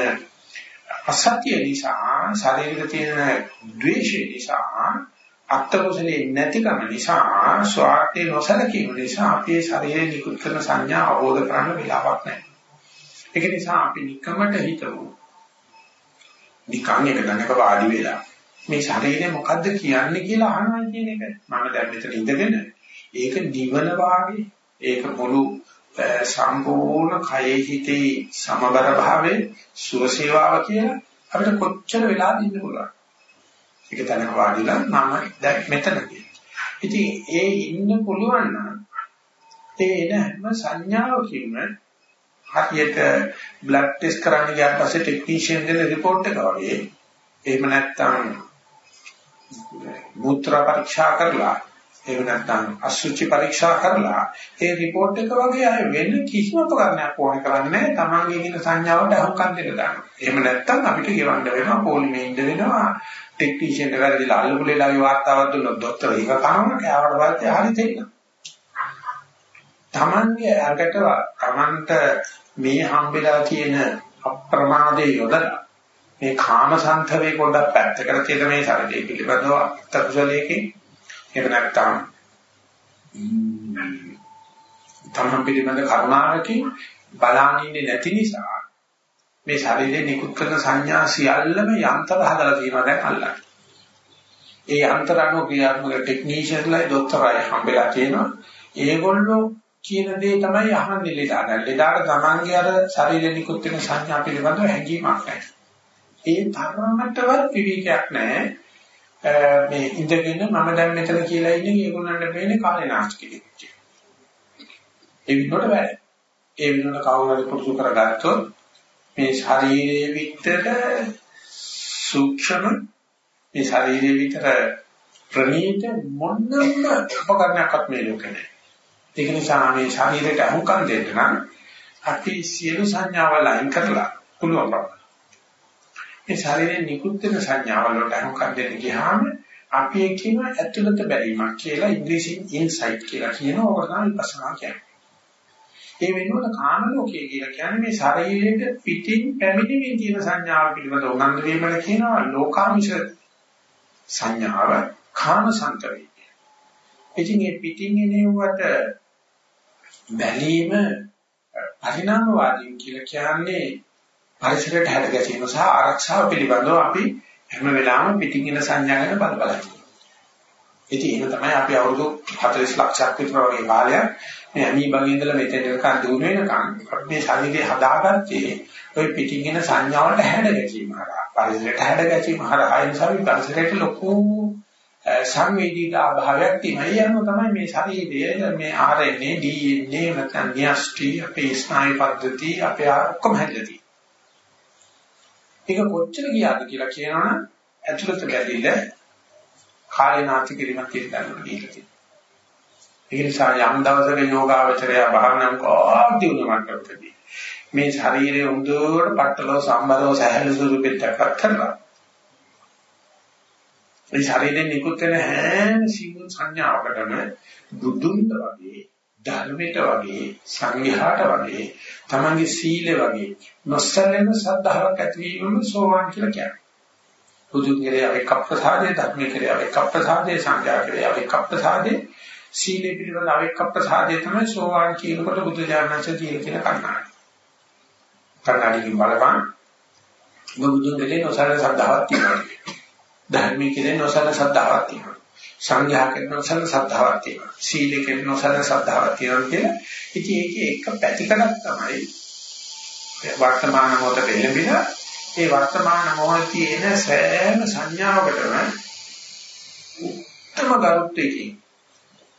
අසත්‍ය නිසා ශරීරයේ තියෙන ද්වේෂය නිසා අත්කුසලේ නැතිකම නිසා ස්වාර්ථේ නොසලකීම නිසා අපේ ශරීරයේ නිකුත් කරන සංඥා අවබෝධ කරගන්න වෙලාවක් නැහැ. ඒක නිසා අපි නිකමට හිතමු. නිකන් එක දැනක වාඩි වෙලා මේ ශරීරය මොකද්ද කියන්නේ කියලා අහනවා කියන එක. මම දැන් මෙතන ඉඳගෙන ඒක නිවන වාගේ ඒක මුළු සම්පූර්ණ කයේ හිතේ සමබර භාවයේ සුවසේවාව කියලා අපිට කොච්චර වෙලා දින්න පුළුවන්. ඒක තනක වාඩිලා මම දැන් මෙතන ඉතින් ඒ ඉන්න පුළුවන් නම් ඒ එන හැම සංඥාවකින්ම හරියට බ්ලඩ් ටෙස්ට් කරන්න ගියාට පස්සේ ටෙක්නීෂියන් දෙන රිපෝට් එක වගේ එහෙම නැත්නම් මූත්‍රා පරීක්ෂා කරලා එහෙම නැත්නම් අසුචි පරීක්ෂා කරලා ඒ රිපෝට් එක වගේ අය වෙන කිසිම උපකරණයක් ඕන කරන්නේ තමන්ගේ ඉන්න සංඥාවට අහුම්කම් දෙන්න දාන්න. එහෙම නැත්නම් අපිට ගෙවන්න වෙනවා පොලිමේ ඉන්න වෙනවා ටෙක්නීෂියන් එක වැරදිලා අල්ලපුලේලාගේ වාර්තාවක් දුන්නොත් ડોක්ටර් ඒක කරනවා කෑවට පස්සේ හරි දෙන්න. තමන්ගේ අකට තමන්ට මේ හම්බෙලා තියෙන අප්‍රමාදයේ යොදලා මේ කාම සංතරේ පොඩ්ඩක් පැත්තකට තියලා මේ ශරීරය පිළිබඳව අත්කුසලයකින් එහෙම නැත්නම් තමන් පිළිබඳ කරුණාවකින් බලානින්නේ නැති නිසා මේ ශරීරේ නිකුත් කරන සංඥා සියල්ලම යන්ත්‍ර හදලා තියෙනවා දැන් අල්ලන්න. ඒ යන්ත්‍ර අනුව ක්‍රියාත්මක ටෙක්නීෂියන්ලයි දොස්තරයි හම්බෙලා තියෙනවා. ඒගොල්ලෝ කියන දේ තමයි අහන්නේ ලෙඩාට. ලෙඩාට තමන්ගේ අර ශරීරේ නිකුත් වෙන සංඥා පිළිබඳව හැඟීමක් නැහැ. ඒ තරමටවත් විවේකයක් නැහැ. මේ ඉඳගෙන මම දැන් මෙතන කියලා ඉන්නේ ඒගොල්ලන්ට වෙන්නේ කාලේ නාස්ති කෙනෙක්. ඒ විනෝඩ වැඩ. ඒ විනෝඩ කවුරු හරි පුරුදු කරගත්තොත් මේ ශරීරයේ විතර සූක්ෂම මේ ශරීරයේ විතර ප්‍රණීත මොනම උපකරණයක්වත් මේ ලෝකේ නැහැ. ඒක නිසා මේ ශරීරයට අහුම්කම් දෙන්න නම් අපි සියලු සංඥාවල් අයින් කරලා පුළුවන් බව. මේ ශරීරයේ නිකුත් වෙන සංඥාවල් වලට අහුම්කම් දෙන්න ගියාම අපි එකිනෙක ඇතුළත බැලීමක් කියලා ඉංග්‍රීසියෙන් ඉන්සයිට් කියලා කියන ඕක තමයි විපස්සනා කියන්නේ. ඒ වෙනුවට කාම ලෝකයේ කියලා කියන්නේ මේ ශරීරයේ පිටින් පැමිණීමේ තියෙන සංඥාව පිළිබඳ උනන්දු වීමල කියනවා ලෝකාමිෂ සංඥාව කාම සංකවේ. ඉතින් මේ පිටින් එනවට බැලීම පරිණාමවාදී කියලා කියන්නේ පරිසරයට හැඩ ගැසීම සහ ආරක්ෂාව පිළිබඳව අපි හැම වෙලාවෙම පිටින් එන සංඥා ගැන බල බල ඉන්නවා. ඉතින් ඒක තමයි අපි අවුරුදු 40 ලක්ෂයක් විතර වගේ කාලයක් මේ අමීබගේ ඉඳලා මෙතෙන් එනකන් දුණු වෙනකන් අපි මේ ශරීරය හදාගත්තේ ওই පිටින් එන සංඥාවලට හැඩ ගැසීම හරහා. පරිසරයට හැඩ ගැසීම හරහා ඒ නිසා අපි පරිසරයට ලොකු සංවේදීතා භාවයක් තියෙනවා. ඒ අනුව තමයි මේ ශරීරයේ මේ RNA, DNA නැත්නම් න්‍යෂ්ටි අපේ ස්නායු පද්ධති අපේ ඔක්කොම හැදෙලා ඒක කොච්චර ගියාද කියලා කියනවනම් ඇතුළත බැඳිල්ල කාලේ නාටි කිරීමක් කියලා ගන්නවා කියලා. ඒ නිසා යම් දවසක යෝගාවචරය භාවනා කොහොමද උනමකට මේ ශරීරයේ උදේට පట్టලෝ සම්බරව සහැල්ලු ස්වරූපෙට කරලා මේ ශරීරයෙන් නිකුත් වෙන හැම සිංහ සංඥාවකටම බුදුන්ට වගේ ධර්මයට වගේ සංඝයාට වගේ තමන්ගේ සීලය වගේ නොසැලෙන සද්ධාාවක් ඇතිවීමම සෝවාන් කියලා කියන්නේ. බුදුන් කෙරේ අවික ප්‍රසාදේ ධර්මයේ කෙරේ අවික ප්‍රසාදේ සංඝයා කෙරේ අවික ප්‍රසාදේ සීලේ පිළිබඳ අවික ප්‍රසාදේ තමයි සෝවාන් කියනකොට බුදු දානංශ කියන කියන කන්නාඩි. කන්නාඩිකින් බලපන් බුදුන් කෙරේ නොසැලෙන සද්ධාාවක් තියෙනවා. ධර්මයේ කියන නොසල සද්ධාවක් තියෙනවා. සංඝයා කියන නොසල සද්ධාවක් තියෙනවා. සීලේ කියන නොසල සද්ධාවක් තියෙනවා කියලා. ඉතින් ඒකේ එක පැතිකඩක් තමයි වර්තමාන මොහොතේ එළඹින ඒ වර්තමාන මොහොතේ එන සෑම සංඥාවකටම උත්තම ගරුත්වයකින්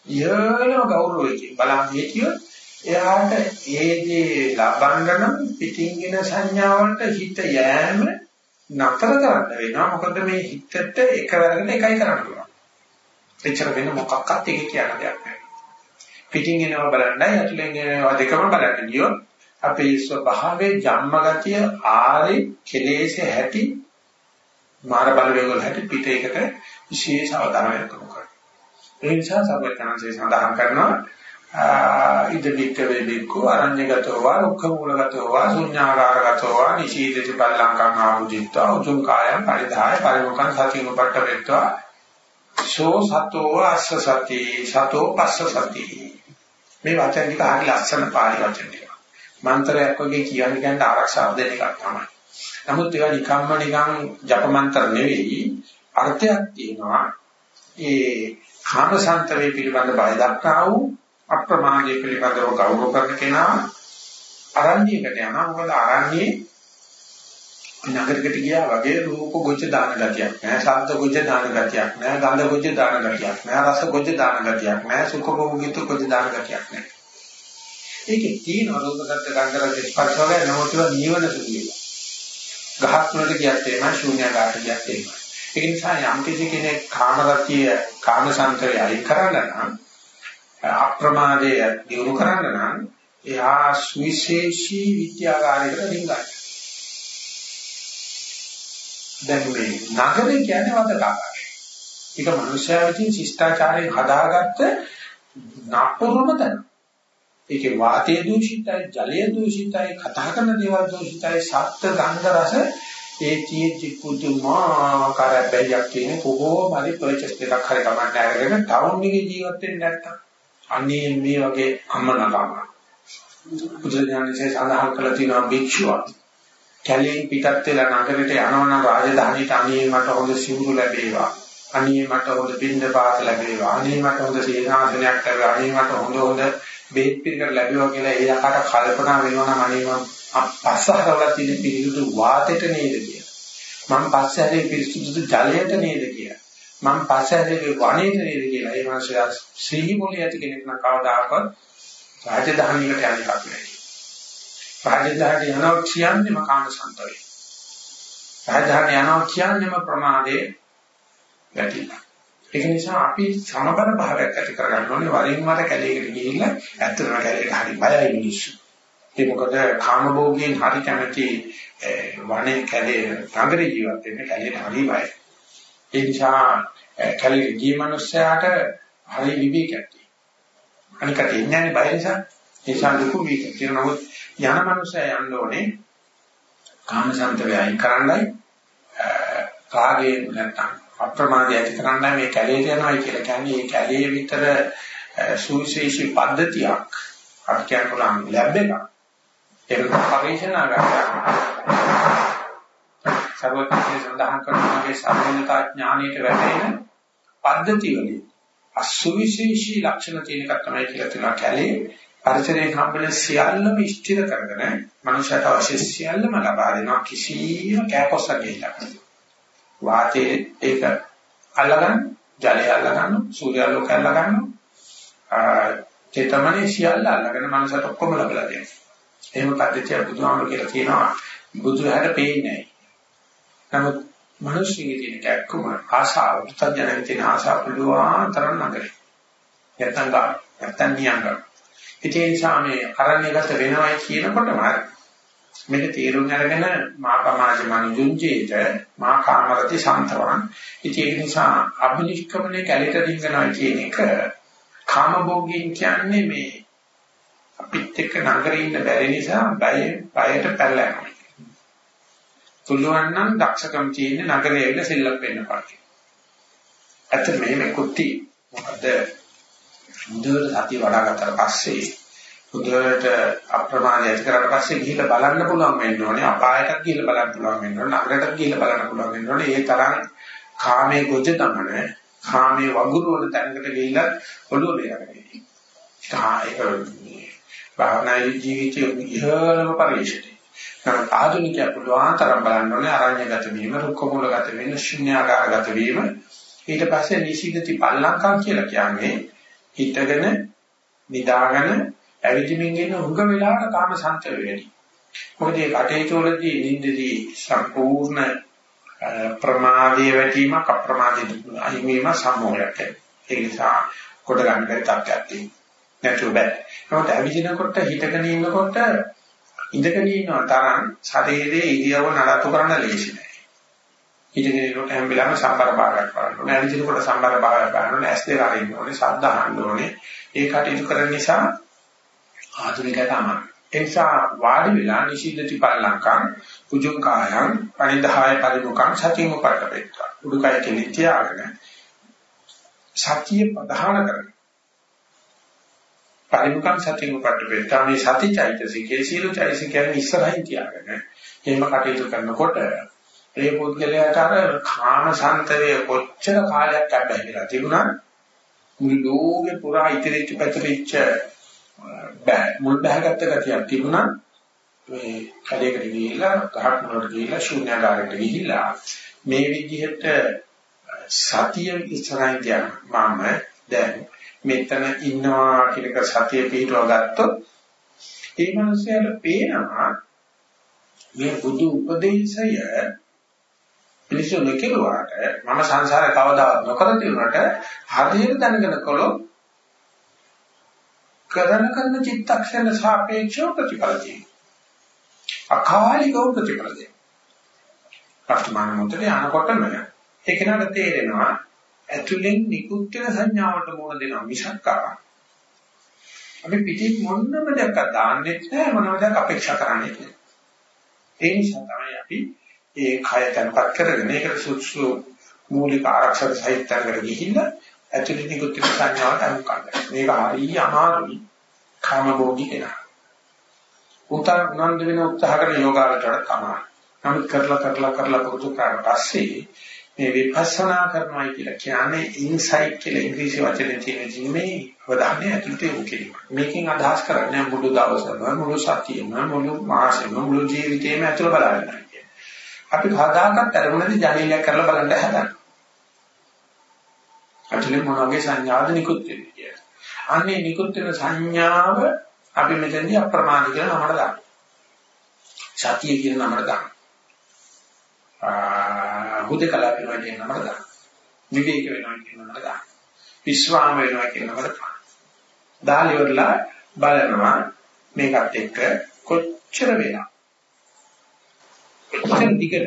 ඊළම ගෞරවයකින් බලන්න හිටියොත් එයාට ඒ දේ ලබන්න නම් පිටින්ගෙන සංඥාවලට හිත යෑම නතර කරන්න වෙනවා මොකද මේ හිතට එකවරකට එකයි කරන්න පුළුවන්. එච්චර වෙන මොකක්වත් ඒක කියන දෙයක් නෑ. පිටින් එනවා බලන්නයි ඇතුලෙන් එනවා දෙකම බලන්න ගියොත් අපේ ස්වභාවයේ ජම්ම ගතිය ආරේ කෙලෙස් හැටි මාර බලවේග වල හැටි පිටේකට විශේෂ අවධානයක් යොමු කරනවා. ඒ නිසා සර්වඥාන්සේ සඳහන් කරනවා ඉද වික්කවේ බික්කු අරඤ්‍යගතෝ වා රුක්ඛ මූලගතෝ වා ශුඤ්ඤාකාරගතෝ වා නිශීදති පල්ලංකං ආවුජිත්වා උතුම් කායං පරිධාය පරිමුඛං සතිං උපට්ඨවෙත්වා සෝ සතෝ අස්ස සති සතෝ පස්ස සති. මේ වචන ටික හරි ලස්සන පාළි වචන ටික. මන්ත්‍රයක් වගේ කියන්නේ කියන්නේ ආරක්ෂාව දෙන එකක් තමයි. නමුත් ඒවා නිකම්ම නිකන් ජප මන්ත්‍ර නෙවෙයි. අර්ථයක් තියෙනවා. ඒ කාමසන්තරේ පිළිබඳ බය දක්නා වූ අප්‍රමාදයේ පිළිබඳව ගෞරව කරන කෙනා අරණ්‍යයකට යනවා. මොකද අරණ්‍යයේ නගරයකට ගියා වගේ රූප ගොජ දාන ගතියක් නැහැ, ශබ්ද ගොජ දාන ගතියක් නැහැ, ගන්ධ ගොජ දාන ගතියක් නැහැ, රස ගොජ දාන ගතියක් නැහැ, සුඛ භෝගිත ගොජ දාන ගතියක් නැහැ. ඒකේ තියෙන රූපගත ගන්ධ රස ස්පර්ශ වගේ නෝතිව නිවන සුඛිය. ගහක් වලට ගියත් එහෙමයි, ශූන්‍යකාරට ගියත් එහෙමයි. ඒ නිසා යම් කෙනෙක් කාමරතිය කාමසන්තරය අයින් කරන්න නම් අප්‍රමාදයේ දියුණු කරන්න නම් එයා සුවිශේෂී විද්‍යාගාරයකට රිංගන්න. දැන් මේ නගරේ කියන්නේ වදකාරය. ඒක මනුෂ්‍යයා විසින් ශිෂ්ටාචාරයෙන් හදාගත්ත නපුරුම තැන. ඒකේ වාතය දූෂිතයි, ජලය දූෂිතයි, කතා කරන දේවල් දූෂිතයි, සත්ත්ව ගන්ධ රස ඒ චීචි පුදුමාකාර බැයක් කියන කොහොම හරි පර්චේස් එකක් හරි ගමන් අරගෙන ටවුන් එකේ ජීවත් වෙන්න නැත්තම් අනේ මේ වගේ අම්මනකම බුදුරජාණන්සේ සඳහන් කළ තියෙනවා භික්ෂුවක් කැලේ පිටත් වෙලා නගරයට යනවනම් රාජධානියට අනේ මට හොඳ සිවුරු ලැබේවා. අනේ මට හොඳ පින්ඳ පාත ලැබේවා. අනේ මට හොඳ සේනාසනයක් ලැබේවා අනේ මට හොඳ හොඳ බෙහෙත් පිළිකර ලැබේවා කියලා ඒ යකාට කල්පනා වෙනවා නම් අනේ මම පස්සහරවලා තියෙන පිළිතුරු වාතයට නේද කියලා. මම පස්සේ හැරේ පිරිසුදු ජලයට නේද කියලා. මම පස්සේ හැරේ වණේට නේද කියලා. ඒ මාසය සිහි මොලේ ඇති කෙනෙක් නම් කවදාකවත් රාජධානියකට යන්න කපන්නේ රාජධානියට යනවා කියන්නේම කාම සන්තරේ. රාජධානිය යනවා කියන්නේම ප්‍රමාදේ වැටිලා. ඒක නිසා අපි සමබර භාවයක් ඇති කරගන්න ඕනේ වරින් වර කැලේකට ගිහිල්ලා ඇත්තටම කැලේට හරි බයයි මිනිස්සු. ඒ මොකද කාමභෝගයෙන් හරි කැමති වනේ කැලේ නගරේ ජීවත් වෙන්න කැලේට හරි බයයි. ඒ නිසා කැලේ ගිය මනුස්සයාට හරි විවේකයක් තියෙනවා. අනිකට ඉන්නේ නැහැ බය නිසා. ඒ නිසා දුක විවේක. කියන නමුත් යන මනුස්සයා යන්න ඕනේ. කාමසන්තරය අයින් කරන්නයි කාගේ නැත්තම් අප්‍රමාදය ඇති කරන්නයි මේ කැලේට යනවායි කියලා කියන්නේ. මේ කැලේ විතර සුවිශේෂී පද්ධතියක් අපි කියන පුළුවන් ලැබ් එකක්. ඒක පරිශනාගාරයක් සර්වඥයේ සඳහන් කරනවාගේ සම්මත ඥානයට වැටෙන පද්ධතිය වලින් අසුවිශේෂී ලක්ෂණ තියෙන එකක් තමයි කියලා තියෙනවා. කැලේ පරිසරයේ හම්බෙන සියල්ලම ස්ථිර කරගෙන මනුෂ්‍යයට අවශ්‍ය සියල්ලම ලබා දෙනවා කිසිම කෑකොස්සක් ගිහිල්ලා. වාතයේ ඒක අල්ලගන්න, ජලය අල්ලගන්න, සූර්යාලෝකය අල්ලගන්න. චේතමනේ සියල්ල අල්ලගෙන මනුෂ්‍යයට ඔක්කොම ලබලා දෙනවා. එහෙම පද්ධතිය බුදුහාමුදුරු කියලා කියනවා බුදුහාට පේන්නේ නැහැ. නමුත් මිනිස්සුන්ගේ තියෙන කැක්කම ආශාව, පුතඥයන් තියෙන ආශාව පුළුවන් තරම් නගරේ. නැත්තම් ගන්න. නැත්තම් නියංගන. ඒ නිසා මේ අරණ්‍යගත වෙනවයි කියනකොටම මේක තීරුම් අරගෙන මා පමාජ මනුජුංජේත මා කාමරති සන්තවං ඉතින් ඒ නිසා අභිනිෂ්ක්‍මණය කැලිට දින්නවා කියන එක කාමභෝගීන් කියන්නේ මේ අපිත් එක්ක නගරේ ඉන්න බැරි නිසා බය බයට පැලලනවා පුළුවන් නම් දක්ෂකම් තියෙන නගරේ ඇවිල්ලා සෙල්ලම් වෙන්න පාටි. ඇත්ත මෙහෙම කුටි. මොකද හොඳට සතිය වඩා ගන්නට පස්සේ හොඳට අප්‍රමාණය ඇති කරලා පස්සේ ගිහිල්ලා බලන්න පුළුවන් වෙන්න ඕනේ අපායටත් ගිහිල්ලා බලන්න පුළුවන් වෙන්න ඕනේ නගරයටත් ගිහිල්ලා බලන්න පුළුවන් වෙන්න ඕනේ ඒ තරම් කාමයේ ගොජ තමන කාමයේ වගුරු වල තැනකට ගිහිල්ලා ඔළුව බේරගන්න. ඒක භාවනා ජීවිතයේ ඉහළම පරිශ්‍රය. නමුත් ආධුනිකයා පුළුවන් තරම් බලන්න ඕනේ අරඤ්‍යගත වීම, රුක්ක මූලගත වීම, ශුන්‍යාකාරගත වීම. ඊට පස්සේ නිසීදති පල්ලංකම් කියලා කියන්නේ හිටගෙන නිදාගෙන ඇවිදින්මින් ඉන්න උඟ වෙලාවට කාම සංතර වෙන්නේ. මොකද මේ කටේචෝලදී නිින්දදී සම්පූර්ණ ප්‍රමාදයේ වැටීමක් අප්‍රමාදයේ අහිමීම සම්මෝහයක්. ඒ නිසා කොට ගන්න බැරි තත්ත්වයක් තියෙනවා. නැතුව බෑ. නමුත් ඇවිදිනකොට හිටගෙන ඉන්නකොට ඉඳගෙන ඉන්නවා තරම් ශරීරයේ ඉරියව්ව නඩත්තු කරන්න ලේසි නෑ. ඉඳගෙන ඉන්නකොට හැම වෙලාවෙම සම්බර භාවයක් කරන්න ඕනේ. ඇවිදිනකොට සම්බර භාවයක් කරන්න ඕනේ. ඇස් දෙක අරින්න ඕනේ. ශබ්ද අහන්න ඕනේ. ඒ කටයුතු කරන නිසා ආධුනිකයට අමාරුයි. ඒ නිසා වාඩි වෙලා නිශීදති පල්ලංකම් පුජුං කායං පරිදහාය පරිමුඛං සතියම පටපෙත්ත. උඩුකය කෙලින් තියාගෙන සතිය ප්‍රධාන කරගෙන පරිමුඛං සතියම පටපෙත්ත. මේ සතිචෛතසිකේ සීලචෛතසිකයන් ඉස්සරහින් තියාගෙන එහෙම කටයුතු කරනකොට ඒ පුද්ගලයාට අර කාම සංතරය කොච්චර කාලයක් අබ්බැහිලා තිබුණා. මුළු ලෝකේ පුරා ඉතිරිච්ච පැතිරිච්ච බෑ මුල් බහගත්ත ගතියක් තිබුණා. මේ කඩේකට ගිහිල්ලා ගහක් මොනකට ගිහිල්ලා ශූන්‍යාකාරයට ගිහිල්ලා මේ විදිහට සතිය ඉස්සරහින් කියන මම. දැන් මෙතන ඉන්නවා කියන එක සතිය පිටව ගත්තොත් ඒ මනුස්සයාට පේනවා මේ බුදු උපදේශය පිළිසු නොකිරුවාට මම සංසාරේ කවදාවත් නොකර තිබුණාට හරියට දැනගෙන කළොත් කරන කරන චිත්තක්ෂණ සාපේක්ෂව ප්‍රතිඵල තියෙනවා. අකාලිකව ප්‍රතිඵල දෙනවා. වර්තමාන මොහොතේ අනකොටම ඒක නට තේරෙනවා ඇතුලෙන් නිකුත් වෙන සංඥාවට මුහුණ දෙනවා මිසක් අපි පිටින් මොනම දෙයක් දාන්නෙත් නැහැ මොනම දෙයක් අපේක්ෂා කරන්නේ නැහැ. ඒ නිසා තමයි අපි ඒ කය තැන්පත් කරගෙන ඒකට සුසු මූලික ආරක්ෂක සාහිත්‍යයකට ගිහිල්ලා ඇතුළේ නිකුත් වෙන සංඥාවට අනුකම්ප මේක හරිය අමාරුයි කාමභෝගී කෙනා. උතර උනන්දු වෙන උත්සාහ කරන යෝගාවචරයට තමයි. නමුත් කරලා කරලා කරලා පුරුදු කරලා පස්සේ මේ විපස්සනා කරනවා කියලා කියන්නේ ඉන්සයිට් කියලා ඉංග්‍රීසි වචනේ තියෙන ජීමේ අවධානය ඇතුළත යොමු කිරීම. මේකෙන් අදහස් කරන්නේ මුළු දවසම මුළු සතියෙම මුළු මාසෙම මුළු ජීවිතේම ඇතුළ බලන්න. අපි කවදාකවත් අරමුණදී ජනේලයක් කරලා බලන්න හදන්නේ. අතුලේ මොන වගේ සංඥාද නිකුත් වෙන්නේ කියලා. අන්නේ නිකුත් වෙන සංඥාව අපි මෙතනදී අප්‍රමාණ කියලා නමකට දානවා. සතිය කියන නමකට දානවා. ආ හුදකලා වෙනවා කියන නමකට දානවා. විවේක වෙනවා කියන නමකට දානවා. විස්වාම වෙනවා කියන නමකට දානවා. දාලිවලා බලනවා මේකත් එක්ක කොච්චර වෙලා එච්චර දිගට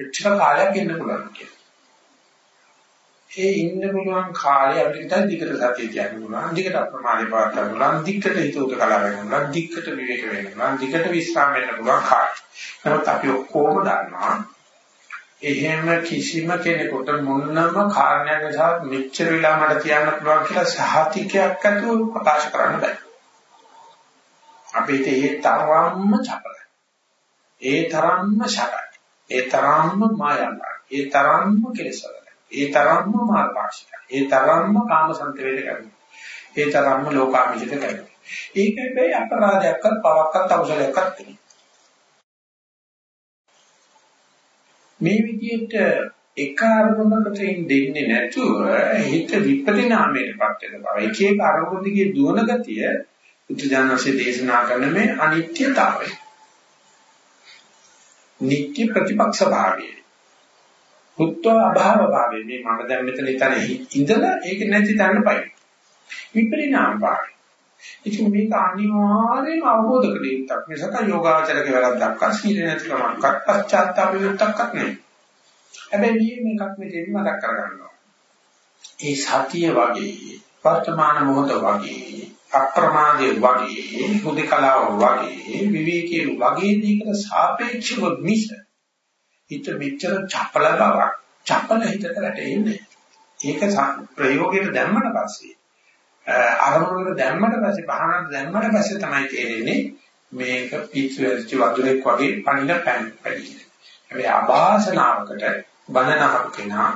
එච්චර කාලයක් ඉන්න පුළුවන් කියලා. ඒ ඉන්න පුළුවන් කාලය අපිට දැන් දිගට සතිය කියන්න පුළුවන්. දිගට අප්‍රමාණේ පාත් කරන්න පුළුවන්. දිගට හිතුවක කලාව වෙන්න පුළුවන්. දිගට විවේක වෙන්න පුළුවන්. දිගට විස්රාම වෙන්න පුළුවන් කාලය. නමුත් අපි ඔක්කොම දන්නවා එහෙම කිසිම කෙනෙකුට මොනම කාරණයක් නිසා මෙච්චර වෙලා මට කියන්න පුළුවන් කියලා සහතිකයක් ඇතුව ප්‍රකාශ කරන්න බෑ. අපිට ඒ තරම්ම චපලයි. ඒ තරම්ම ශරයි. ඒ තරම්ම මායාවක්. ඒ තරම්ම කෙලසවල. ඒ තරම්ම මාර්ගාශික. ඒ තරම්ම කාම සංතවේද කරනවා. ඒ තරම්ම ලෝකාමිෂිත කරනවා. ඒක හැබැයි අපරාධයක්වත් පවක්වත් අවසලයක්වත් නෙවෙයි. මේ විදිහට එක අරමුණකට දෙන්නේ නැතුව හිත විපරිණාමයටපත් වෙන බව. එක එක අරමුණ දිගේ දුවන ගතිය බුදුජානකසේ දේශනා කරන මේ අනිත්‍යතාවය. නිත්‍ය ප්‍රතිපක්ෂ භාවය. පුත්ව අභාව භාවය මේ මම දැන් මෙතන ඉතන ඉඳලා ඒක නැති තැනට පයි. විපරිණාම භාවය. ඉතින් මේක අනිවාර්යයෙන්ම අවබෝධ කර යුත්තක්. මේසක යෝගාචරක වැරද්දක් අසීල නැතිකමක්වත් පශ්චාත්තාප යුත්තක්වත් නෙවෙයි. හැබැයි මේ මේකක් මෙතෙදි මතක් කරගන්නවා. ඒ සතිය වගේ වර්තමාන මොහොත වගේ අප්‍රමාදයේ වගේ හුදකලාව වගේ විවේකයේ වගේ දෙයකට සාපේක්ෂව මිස හිත මෙච්චර චපල බවක් චපල හිතට රැටෙන්නේ. ඒක ප්‍රයෝගයට දැම්මට පස්සේ අරමුණකට දැම්මට පස්සේ බහනට දැම්මට පස්සේ තමයි තේරෙන්නේ මේක පිස්සු වෙච්ච වතුරෙක් වගේ පණින පැන් පැඩි. හැබැයි අභාසනාවකට බනනහක් කෙනා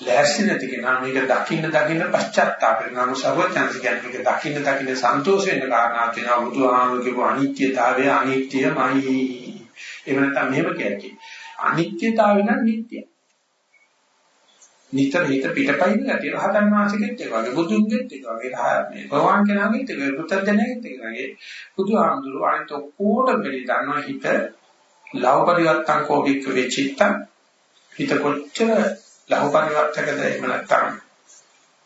ලෑස්ති නැති කෙනා මේක දකින්න දකින්න පශ්චාත්තාප වෙනවා. සර්වඥාන්ස කියන්නේ මේක දකින්න දකින්න සන්තෝෂ වෙන කාරණා තියෙනවා බුදුහාමුදුරු කියපු අනිත්‍යතාවය අනිත්‍යමයි. එහෙම නැත්නම් මෙහෙම කියන්නේ අනිත්‍යතාවය නම් නිට්ටයයි නිතර හිත පිටපයින් නැති රහතන් වහන්සේගෙත් ඒ වගේ බුදුන්ගෙත් ඒ වගේ මේ භගවාන් කෙනාගෙත් ඒ වගේ පුතර්ජනගෙත් ඒ වගේ බුදුහාමුදුරු අනිත් ඔක්කොටම මෙලි දන්නවා හිත ලව පරිවර්තන කෝවික් වෙචිත්තං හිත කොච්චර ලහු පරිවර්තකද එහෙම නැත්නම්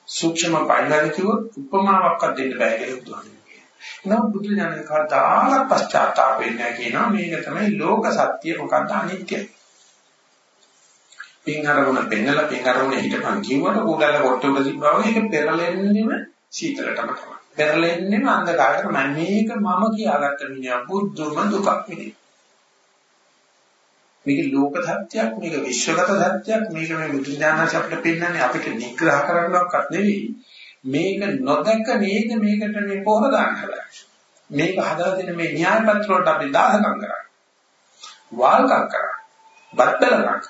සූක්ෂම පයින්නාද කිව්වොත් උපමාවක්වත් දෙන්න බෑ කියලා බුදුහාමුදුරුවෝ කියනවා. නමුත් බුදු දහමේ කවදාවත් පශ්චාත්තාප වෙන්නේ කියනවා මේක තමයි ලෝක සත්‍ය මොකක්ද අනිත්‍යයි. පින්හරමුණ පෙන්නලා පින්හරමුණ හිටපන් කිව්වට උඩල කොට්ට උඩ තිබ්බා වගේ ඒක පෙරලෙන්නෙම සීතලටම තමයි. පෙරලෙන්නෙම අන්ධකාරයට මම මේක මම කියාගත්ත මිනිහා බුද්ධම දුකක් විඳින. මේක ලෝක සත්‍යයක් මේක විශ්වගත සත්‍යයක් මේක මේ බුදුඥානස අපිට පෙන්වන්නේ අපිට නිග්‍රහ කරන්නවත් නෙවෙයි මේක නොදක නේද මේකට මේ පොහොර දාන්න හදන්නේ මේක හදලා දෙන මේ න්‍යාය පත්‍ර වලට අපි දාහකම් කරා වාල්කම් කරා බද්දලකම්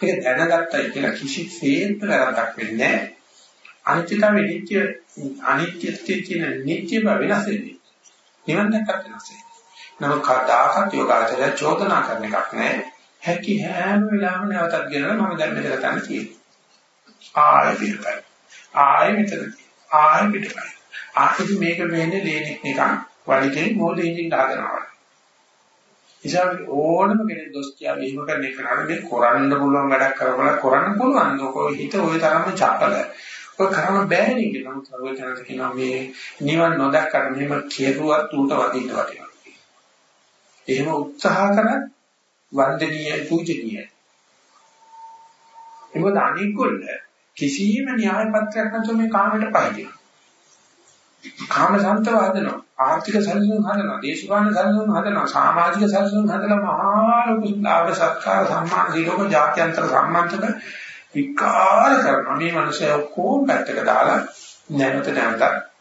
මේක දැනගත්තයි කියලා කිසි සේත් වැරද්දක් වෙන්නේ නැහැ අනිත්‍යතාවේ නිත්‍ය අනිත්‍යත්වයේ තියෙන නිත්‍ය බව වෙනස් වෙන්නේ. නිවන් දැක්කත් වෙනස් වෙන්නේ. නමුත් කදාකත් යෝගාචරය චෝදනා කරන එකක් නෑ. හැකි හැම වෙලාවෙම නැවතත් ගෙනලා මම දැන් මෙතන ගන්න තියෙනවා. ආයෙ පිටපයි. ආයෙ මෙතන. ආයෙ පිටපයි. ආයෙත් මේක වෙන්නේ ලේනික් නිකන් වලිගෙන් මොළේ ඉඳින් හදනවා. ඉතින් ඕනම කෙනෙක් දොස් කියා මෙහෙම කරන එක නේද මේ කරන්න පුළුවන් වැඩක් කරවලා කරන්න පුළුවන්. ඔක හිත ওই තරම්ම චපල. ඔය කරන්න බෑනේ කියනවා. සර්වඥාන්ත කියනවා මේ නිවන් නොදක්කට මෙහෙම කෙරුවත් ඌට වදින්න වටිනවා. එහෙම උත්සාහ කරත් වන්දනීය පූජනීය. ඒකද අනිකුල් කිසියම් න්‍යාය පත්‍රයක් නැතුව මේ කාමයට පයිදිනවා. කාම සන්තව හදනවා ආර්ථික සැලසුම් හදනවා දේශපාලන සැලසුම් හදනවා සමාජික සැලසුම් හදලා මහා ලොකු ලාභ සත්කාර සම්මාන දීලෝක ජාත්‍යන්තර සම්මානතක විකාර කරන මේ මිනිස්සු ඔක්කොම පැත්තක දාලා නැවත නැවත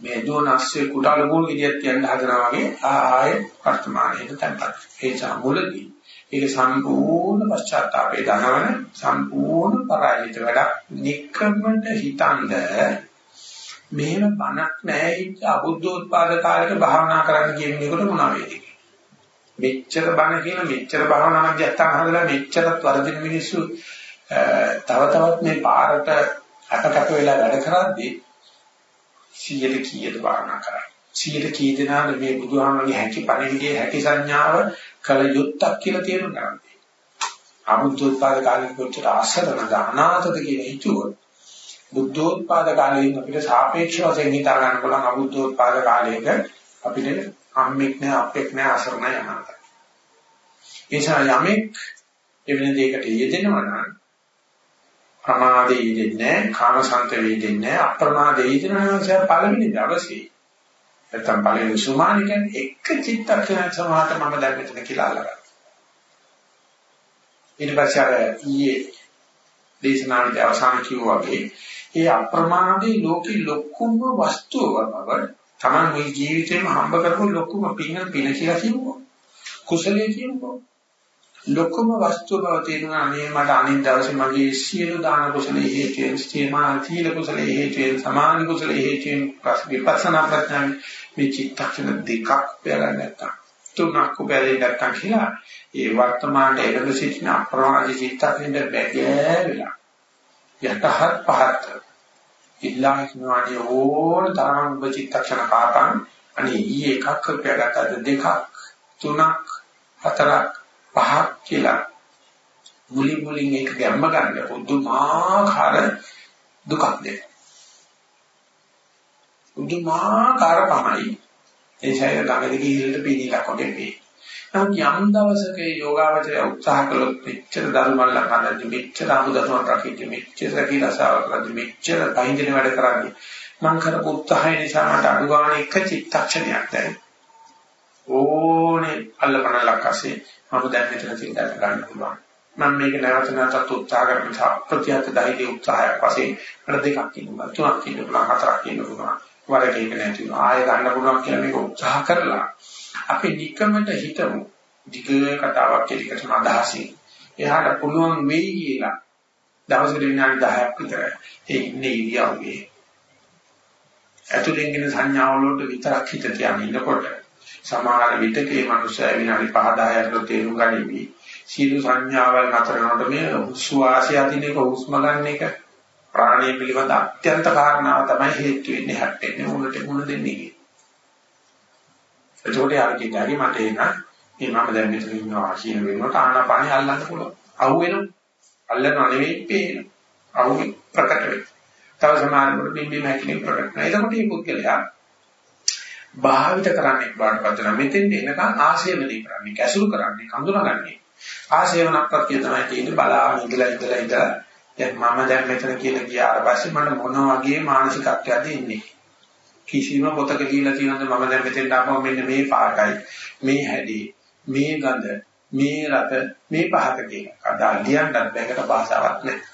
මේ දෝනස්සේ කුඩාල බෝල් ගෙඩියක් කියන්න හදනවා වගේ ආයෙ වර්තමානයේ තැන්පත්. ඒ සම්මුලදී ඒක සම්පූර්ණ පශ්චාත්තාපේ දනවන සම්පූර්ණ පරාජිත වැඩක් නික්කමට හිතන්නේ මෙහෙම බණක් නැහැ ඉච්ච අබුද්ධෝත්පාද කාලේක භාවනා කරන්න කියන එකට මොනවා වේද මෙච්චර බණ කියන මෙච්චර භාවනා මධ්‍යස්ථාන හදලා මෙච්චරත් වර්ධින මිනිස්සු තව තවත් මේ පාරට අපකප වෙලා වැඩ කරද්දී 100ට කීයද භාවනා කරන්නේ 100ට කී දෙනාද මේ බුදුහාමගේ හැකි පණිවිඩයේ හැකි සංඥාව කල යුත්තක් කියලා තේරුම් ගන්න. අබුද්ධෝත්පාද කාලේක කොච්චර ආසරණ දානාතද කියන හිතුවොත් බුද්ධෝත්පාද කාලයෙන් අපිට සාපේක්ෂ වශයෙන් හිතා ගන්න පුළුවන් අබුද්ධෝත්පාද කාලයක අපිට අම්මෙක් නෑ අපෙක් නෑ අසරණයි අනාථයි. ඒසා යමෙක් එවැනි දෙයකට යෙදෙනවා නම් ප්‍රමාදේ යෙදෙන්නේ නෑ, කාමසන්ත යෙදෙන්නේ නෑ, අප්‍රමාදේ යෙදෙනවා නම් පළවෙනි දවසේ නැත්තම් පළවෙනි සුමාන කියන්නේ එක චිත්තක්ෂණ සමාහට මම දැන් මෙතන කියලා අල්ලගන්නවා. ඊට පස්සේ අර ඊයේ දේශනාවේ අවසාන කිව්වා වගේ ඒ අප්‍රමාදී ලෝකේ ලොකුම වස්තුව බව Taman මේ ජීවිතේම හම්බ කරපු ලොකුම පින පින කියලා කියමුකෝ. කුසලයේ කියමුකෝ. ලොකුම වස්තුව බව තේරුණා. අනේ මට අනිත් දවසේ මගේ සියලු දාන කුසලයේ හේතුවෙන් සීමා තීල කුසලයේ හේතුවෙන් සමාන කුසලයේ හේතුවෙන් විපස්සනා ප්‍රඥා මේ චිත්තක්ෂණ දෙකක් පෙරලා නැත්තම් තුනක් උපැරෙන්න නැත්තම් කියලා ඒ වර්තමානයේ එළඹ සිටින අප්‍රමාදී චිත්තක්ෂණ බැගෑවිලා යටහත් පහත් ඉල්ලා හිනවාදී ඕන තරම් ඔබ චිත්තක්ෂණ කාපන් අනේ ඊ එකක් කරපියාගත්තද දෙකක් තුනක් හතරක් පහක් කියලා මුලින් මුලින් ඒක ගැම්ම ගන්න පුදුමාකාර දුකක් දෙන පුදුමාකාර පමණයි ඒ ඡාය ළඟදී ගිහිල්ලා පීනිලා කොටේ මේ නමුත් යම් දවසක යෝගාවචරය උත්සාහ කළොත් මෙච්චර ධර්මවල හදද්දි මෙච්චර අමුදතුන් රකිද්දි මෙච්චර කීලසාව කරද්දි මෙච්චර පහින්දින වැඩ කරන්නේ මම කරපු උත්සාහය නිසා මට අනුගාන එක චිත්තක්ෂණයක් දැනෙන ඕනේ අල්ලපන ලක්කසේ මම දැන් මෙතන සින්දා ගන්න පුළුවන්. මම මේක නැවත නැවතත් උත්සාහ කරන නිසා ප්‍රතිහත ධෛර්ය උත්සාහයක් වශයෙන් මට දෙකක් කියනවා තුනක් කියනවා හතරක් කියනවා වරක එක නැති වෙනවා. ආයෙ ගන්න පුළුවන් කියලා මේක උත්සාහ කරලා අපි නිකමට හිතමු. ධික කතාවක් කියලකටම අදහසින්. එයාට පුළුවන් වෙයි කියලා. දවසට විනාඩි 10ක් විතර ඒ ඉන්නේ ඉරියව්වේ. ඇතුලෙන් එන සංඥාවල වලට විතරක් හිත තියාගෙන ඉන්නකොට සමහර විටකේ මනුස්සය විනාඩි 5-10කට තේරුම් ගනිවි සීල සංඥාවල් නතර කරනකොට මේ සුවාසය අදින එක හුස්ම ගන්න එක ප්‍රාණය පිළිබඳ අත්‍යන්ත කාරණාව තමයි හේතු වෙන්නේ හැටෙන්නේ උනට මුණ දෙන්නේ එතකොට යාර කියන්නේ මට එන මේ මම දැන් මෙතන ඉන්නවා කියන වෙනකොට ආනාපානිය අල්ලන්න පුළුවන්. අහු වෙනවා. අල්ලනවා නෙවෙයි පේන. අහු ප්‍රකට වෙයි. තව සමානකට බිම්බි මැකිලින් ප්‍රකට වෙනවා. එතකොට මේ පුද්ගලයා භාවිත කරන්නේ බාටපත් වෙනවා. මෙතෙන් එනකන් ආශේවනී කරන්නේ, කැසුරු කරන්නේ, කඳුනගන්නේ. ආශේවනක් ප්‍රත්‍ය තමයි තියෙන්නේ බලාගෙන ඉඳලා ඉඳලා ඉඳලා දැන් මම දැන් මෙතන කියලා ගියාට පස්සේ මට මොන වගේ මානසිකත්වයක්ද ඉන්නේ. කිසිම පොතක දීලා තියෙනවද මම දැන් මෙතෙන්ට ආපුවම මෙන්න මේ පාටයි මේ හැඩි මේ ගඳ මේ රස මේ පහක කියන කදා ලියන්නත් බැකට භාෂාවක් නැහැ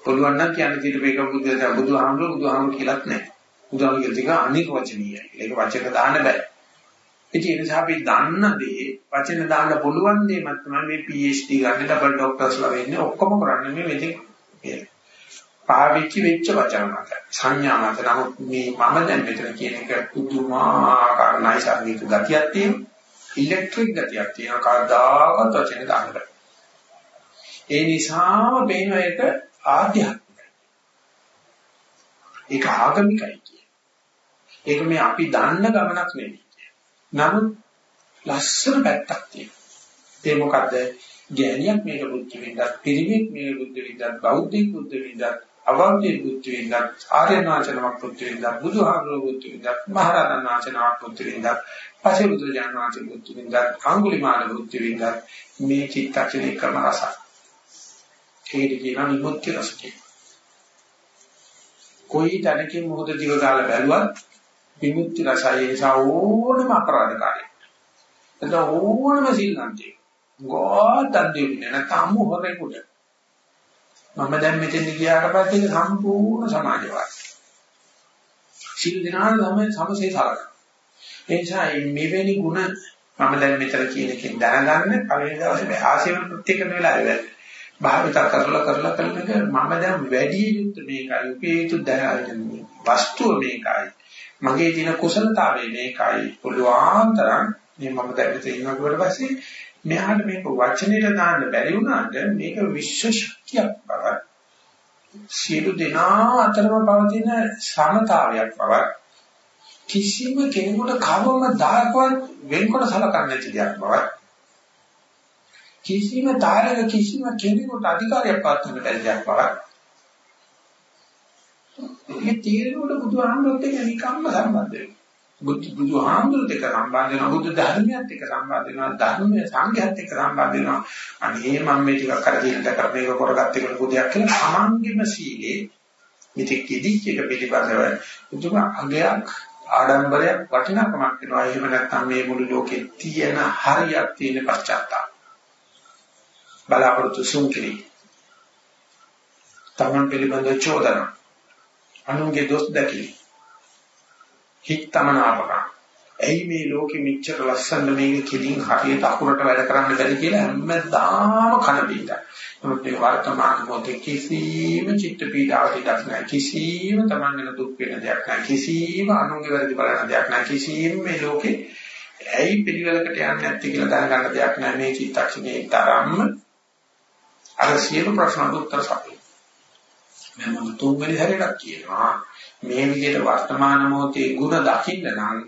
පුළුවන් නම් කියන්නේ කීට මේක බුද්ධ බුදුහාමුදුරුවෝ බුදුහාමුදුරුවෝ කියලාත් නැහැ බුදුහාමුදුරුවෝ කියන අනික වචනීයයි. ඒක වචන දාන්න බෑ. ඉතින් ඒ නිසා අපි දන්න දේ වචන දාන්න පුළුවන් දේ මත තමයි මේ PhD ගන්න ඩබල් ડોක්ටර්ස්ලා වෙන්නේ. ඔක්කොම කරන්නේ මේ මෙතෙක් පාවිච්චි වෙච්ච වචන මත. සංඥා මත. නමුත් මේ මම දැන් මෙතන කියන එක පුදුමාකාර නයිසර්ගික ගතියක් තියෙනවා. ඉලෙක්ට්‍රික් ගතියක් තියෙනවා. කවදාකවත් වචනේ දාන්න බෑ. ඒ නිසාම මේන එක ආධ්‍යාත්මිකයි. ඒක ආගමිකයි කියන්නේ. ඒක මේ අපි දන්න ගමනක් නෙවෙයි නමුත් ලස්සන පැත්තක් තියෙනවා. ඒ මොකද්ද? ගෑණියක් මේක බුද්ධ විඳත් පිරිමික් මේක බුද්ධ විඳත් බෞද්ධික බුද්ධ විඳත් අවන්ති බුද්ධ විඳත් ආර්යනාචනමක් බුද්ධ විඳත් බුදුහාමුදුරුවෝ බුද්ධ විඳත් මහරහතන් වහන්සේනමක් බුද්ධ විඳත් පසේ බුදුරජාණන් වහන්සේ බුද්ධ විඳත් අඟුලිමාල බුද්ධ විඳත් මේ චිත්තක්ෂණේ ක්‍රම රස ඒක කියනවා විමුක්ති රස කොයි තැනකින් මොහොත දිව ගාලා බැලුවත් විමුක්ති රසය ඒ නිසා ඕනම අපරාධකාරී එතන ඕනම සිල්ලන්තේ ගෝතන් දෙන්නේ නැත්නම් හොරෙකුට. මම දැන් මෙතෙන් ගියාට පස්සේ සම්පූර්ණ සමාජවාදී. සිල් දිනාන තමයි සමසේ සලකන. ඒ නිසා මෙවැනි ಗುಣ මම දැන් මෙතන කියන එකෙන් දැනගන්න පළවෙනි දවසේ මේ ආශීර්වාද ප්‍රත්‍යක්ෂ වෙලාවේ භාවිත කරලා කරලා කරලා මම දැන් වැඩි යුත් මේකයි උපේතු දැනගෙන වස්තුව මේකයි. මගේ තියෙන කුසලතාවය මේකයි. පුළුවන් තරම් මේ මම දැන් මෙතන ඉන්නකොට පස්සේ මෙයාට මේක වචනෙට දාන්න බැරි වුණාට මේක විශ්ව ශක්තියක් බව සියලු දෙනා අතරම පවතින සමතාවයක් බව කිසිම කෙනෙකුට කවම දායකවත් වෙන්කොට සලකන්නේ නැති දෙයක් බව කිසිම තාරක කිසිම කෙනෙකුට අධිකාරියක් පවත්වන්න බැරි දෙයක් බව මේ තීරණවල බුදුහාමුදුරුවෝ එක්ක නිකම්ම සම්බන්ධ වෙනවා. බුදු බුදුහාමුදුරුත් එක්ක සම්බන්ධ වෙනවා. බුදු ධර්මයත් එක්ක සම්බන්ධ වෙනවා. ධර්මයේ සංඝයත් එක්ක සම්බන්ධ වෙනවා. අනේ මම මේ ටිකක් කර දෙන්නට කර මේක කරගත්ත එක ලොකු දෙයක් කියලා අමංගෙම සීලේ මිත්‍යක් කිදිච්ච එක පිළිබඳව මුතුම අගයක් ආඩම්බරයක් වටිනාකමක් වෙනවා. එහෙම නැත්නම් මේ මුළු ලෝකේ තියෙන හරියක් තියෙන පශ්චාත්තාප. බලාපොරොත්තු සුන්කිරි තමන් පිළිබඳව චෝදනා. අනුන්ගේ දොස් දැකීම හිතමනාපකම්. ඇයි මේ ලෝකෙ මෙච්චර ලස්සන මේක කෙලින් හරියට අකුරට වැඩ කරන්න බැරි කියලා හැමදාම කන බීලා. නමුත් මේ වර්තමාන මොහොතේ කිසිම චිත්ත පීඩාවක් ඉඩක් නැහැ. කිසිම තමන්ගෙන දුක් වෙන දෙයක් නැහැ. කිසිම අනුන්ගේ වැරදි බලන දෙයක් නැහැ. කිසිම මේ ලෝකේ ඇයි පිළිවෙලකට යන්නේ නැත්තේ කියලා දැනගන්න දෙයක් නැහැ. මේ චිත්තක්ෂණේ තරම්ම අර සියලු ප්‍රශ්නවලට උත්තර සපයන. මම තුන්වෙනි හැරේට කියනවා. මේ විදිහට වර්තමාන මොහොතේ ಗುಣ දකින්න නම්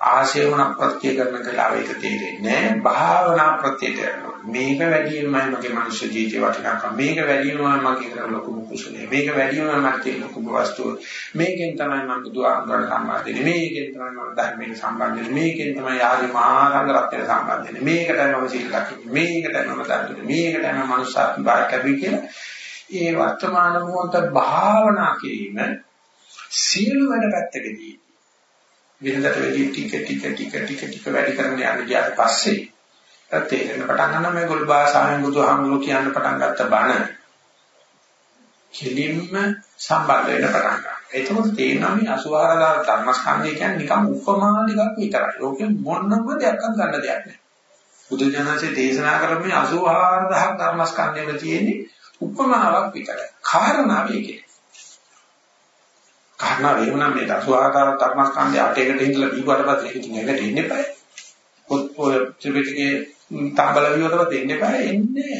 ආශේවන ප්‍රත්‍ය කරන කලාව එක තේරෙන්නේ නැහැ. භාවනා ප්‍රත්‍යයට මේක වැඩිමයි මගේ මනුෂ්‍ය ජීවිතේ වටිනාකම. මේක වැඩිමයි මගේ කරන ලොකු කුසලයේ. මේක වැඩිමයි මගේ තියෙන ලොකු වස්තුව. මේකෙන් තමයි මම බුදුආගමන සම්බන්ධ වෙන්නේ. මේකෙන් තමයි මම ධර්මයෙන් සම්බන්ධ වෙන්නේ. මේකෙන් තමයි ආදි මහා සංඝ රත්නයට සම්බන්ධ වෙන්නේ. මේකටයි මම සීල රකින්නේ මේකටයි මම දන්නේ මේකටයි මම මනුෂ්‍යත්ව බාර කැපී කියලා ඒ වර්තමාන මොහොත භාවනා කිරීම සියලු වැඩ පැත්තකදී වෙනදට වැඩි ටික ටික ටික ටික ටික වැඩි කරන යන ගියාට පස්සේ තේරෙන පටන් ගන්න මේ ගොල් භාෂාවෙන් බුදුහාමුදුරු කියන්න පටන් ගත්ත බණ කෙලින්ම සම්බන්ධ වෙන්න පටන් ගන්නවා. එතකොට තේරෙනවා මේ 84000 ධර්මස්කන්ධය කියන්නේ නිකන් උපමානිකක් විතරයි. ඕකේ මොනම දෙයක් ගන්න දෙයක් නැහැ. බුදු දනසේ දේශනා කරන්නේ 84000 ධර්මස්කන්ධයක තියෙන්නේ උපමාවක් විතරයි. කාරණාව ඒකේ. කාරණා වේවනම් මේ දසුආකාර කර්මස්කන්ධය අටයකට ඉඳලා දීපුවට පස්සේ ඒක ඉතින් එකට එන්න එපා. පොත් ඔය ත්‍රිපිටකයේ තඹල විවරව දෙන්න එපා එන්නේ.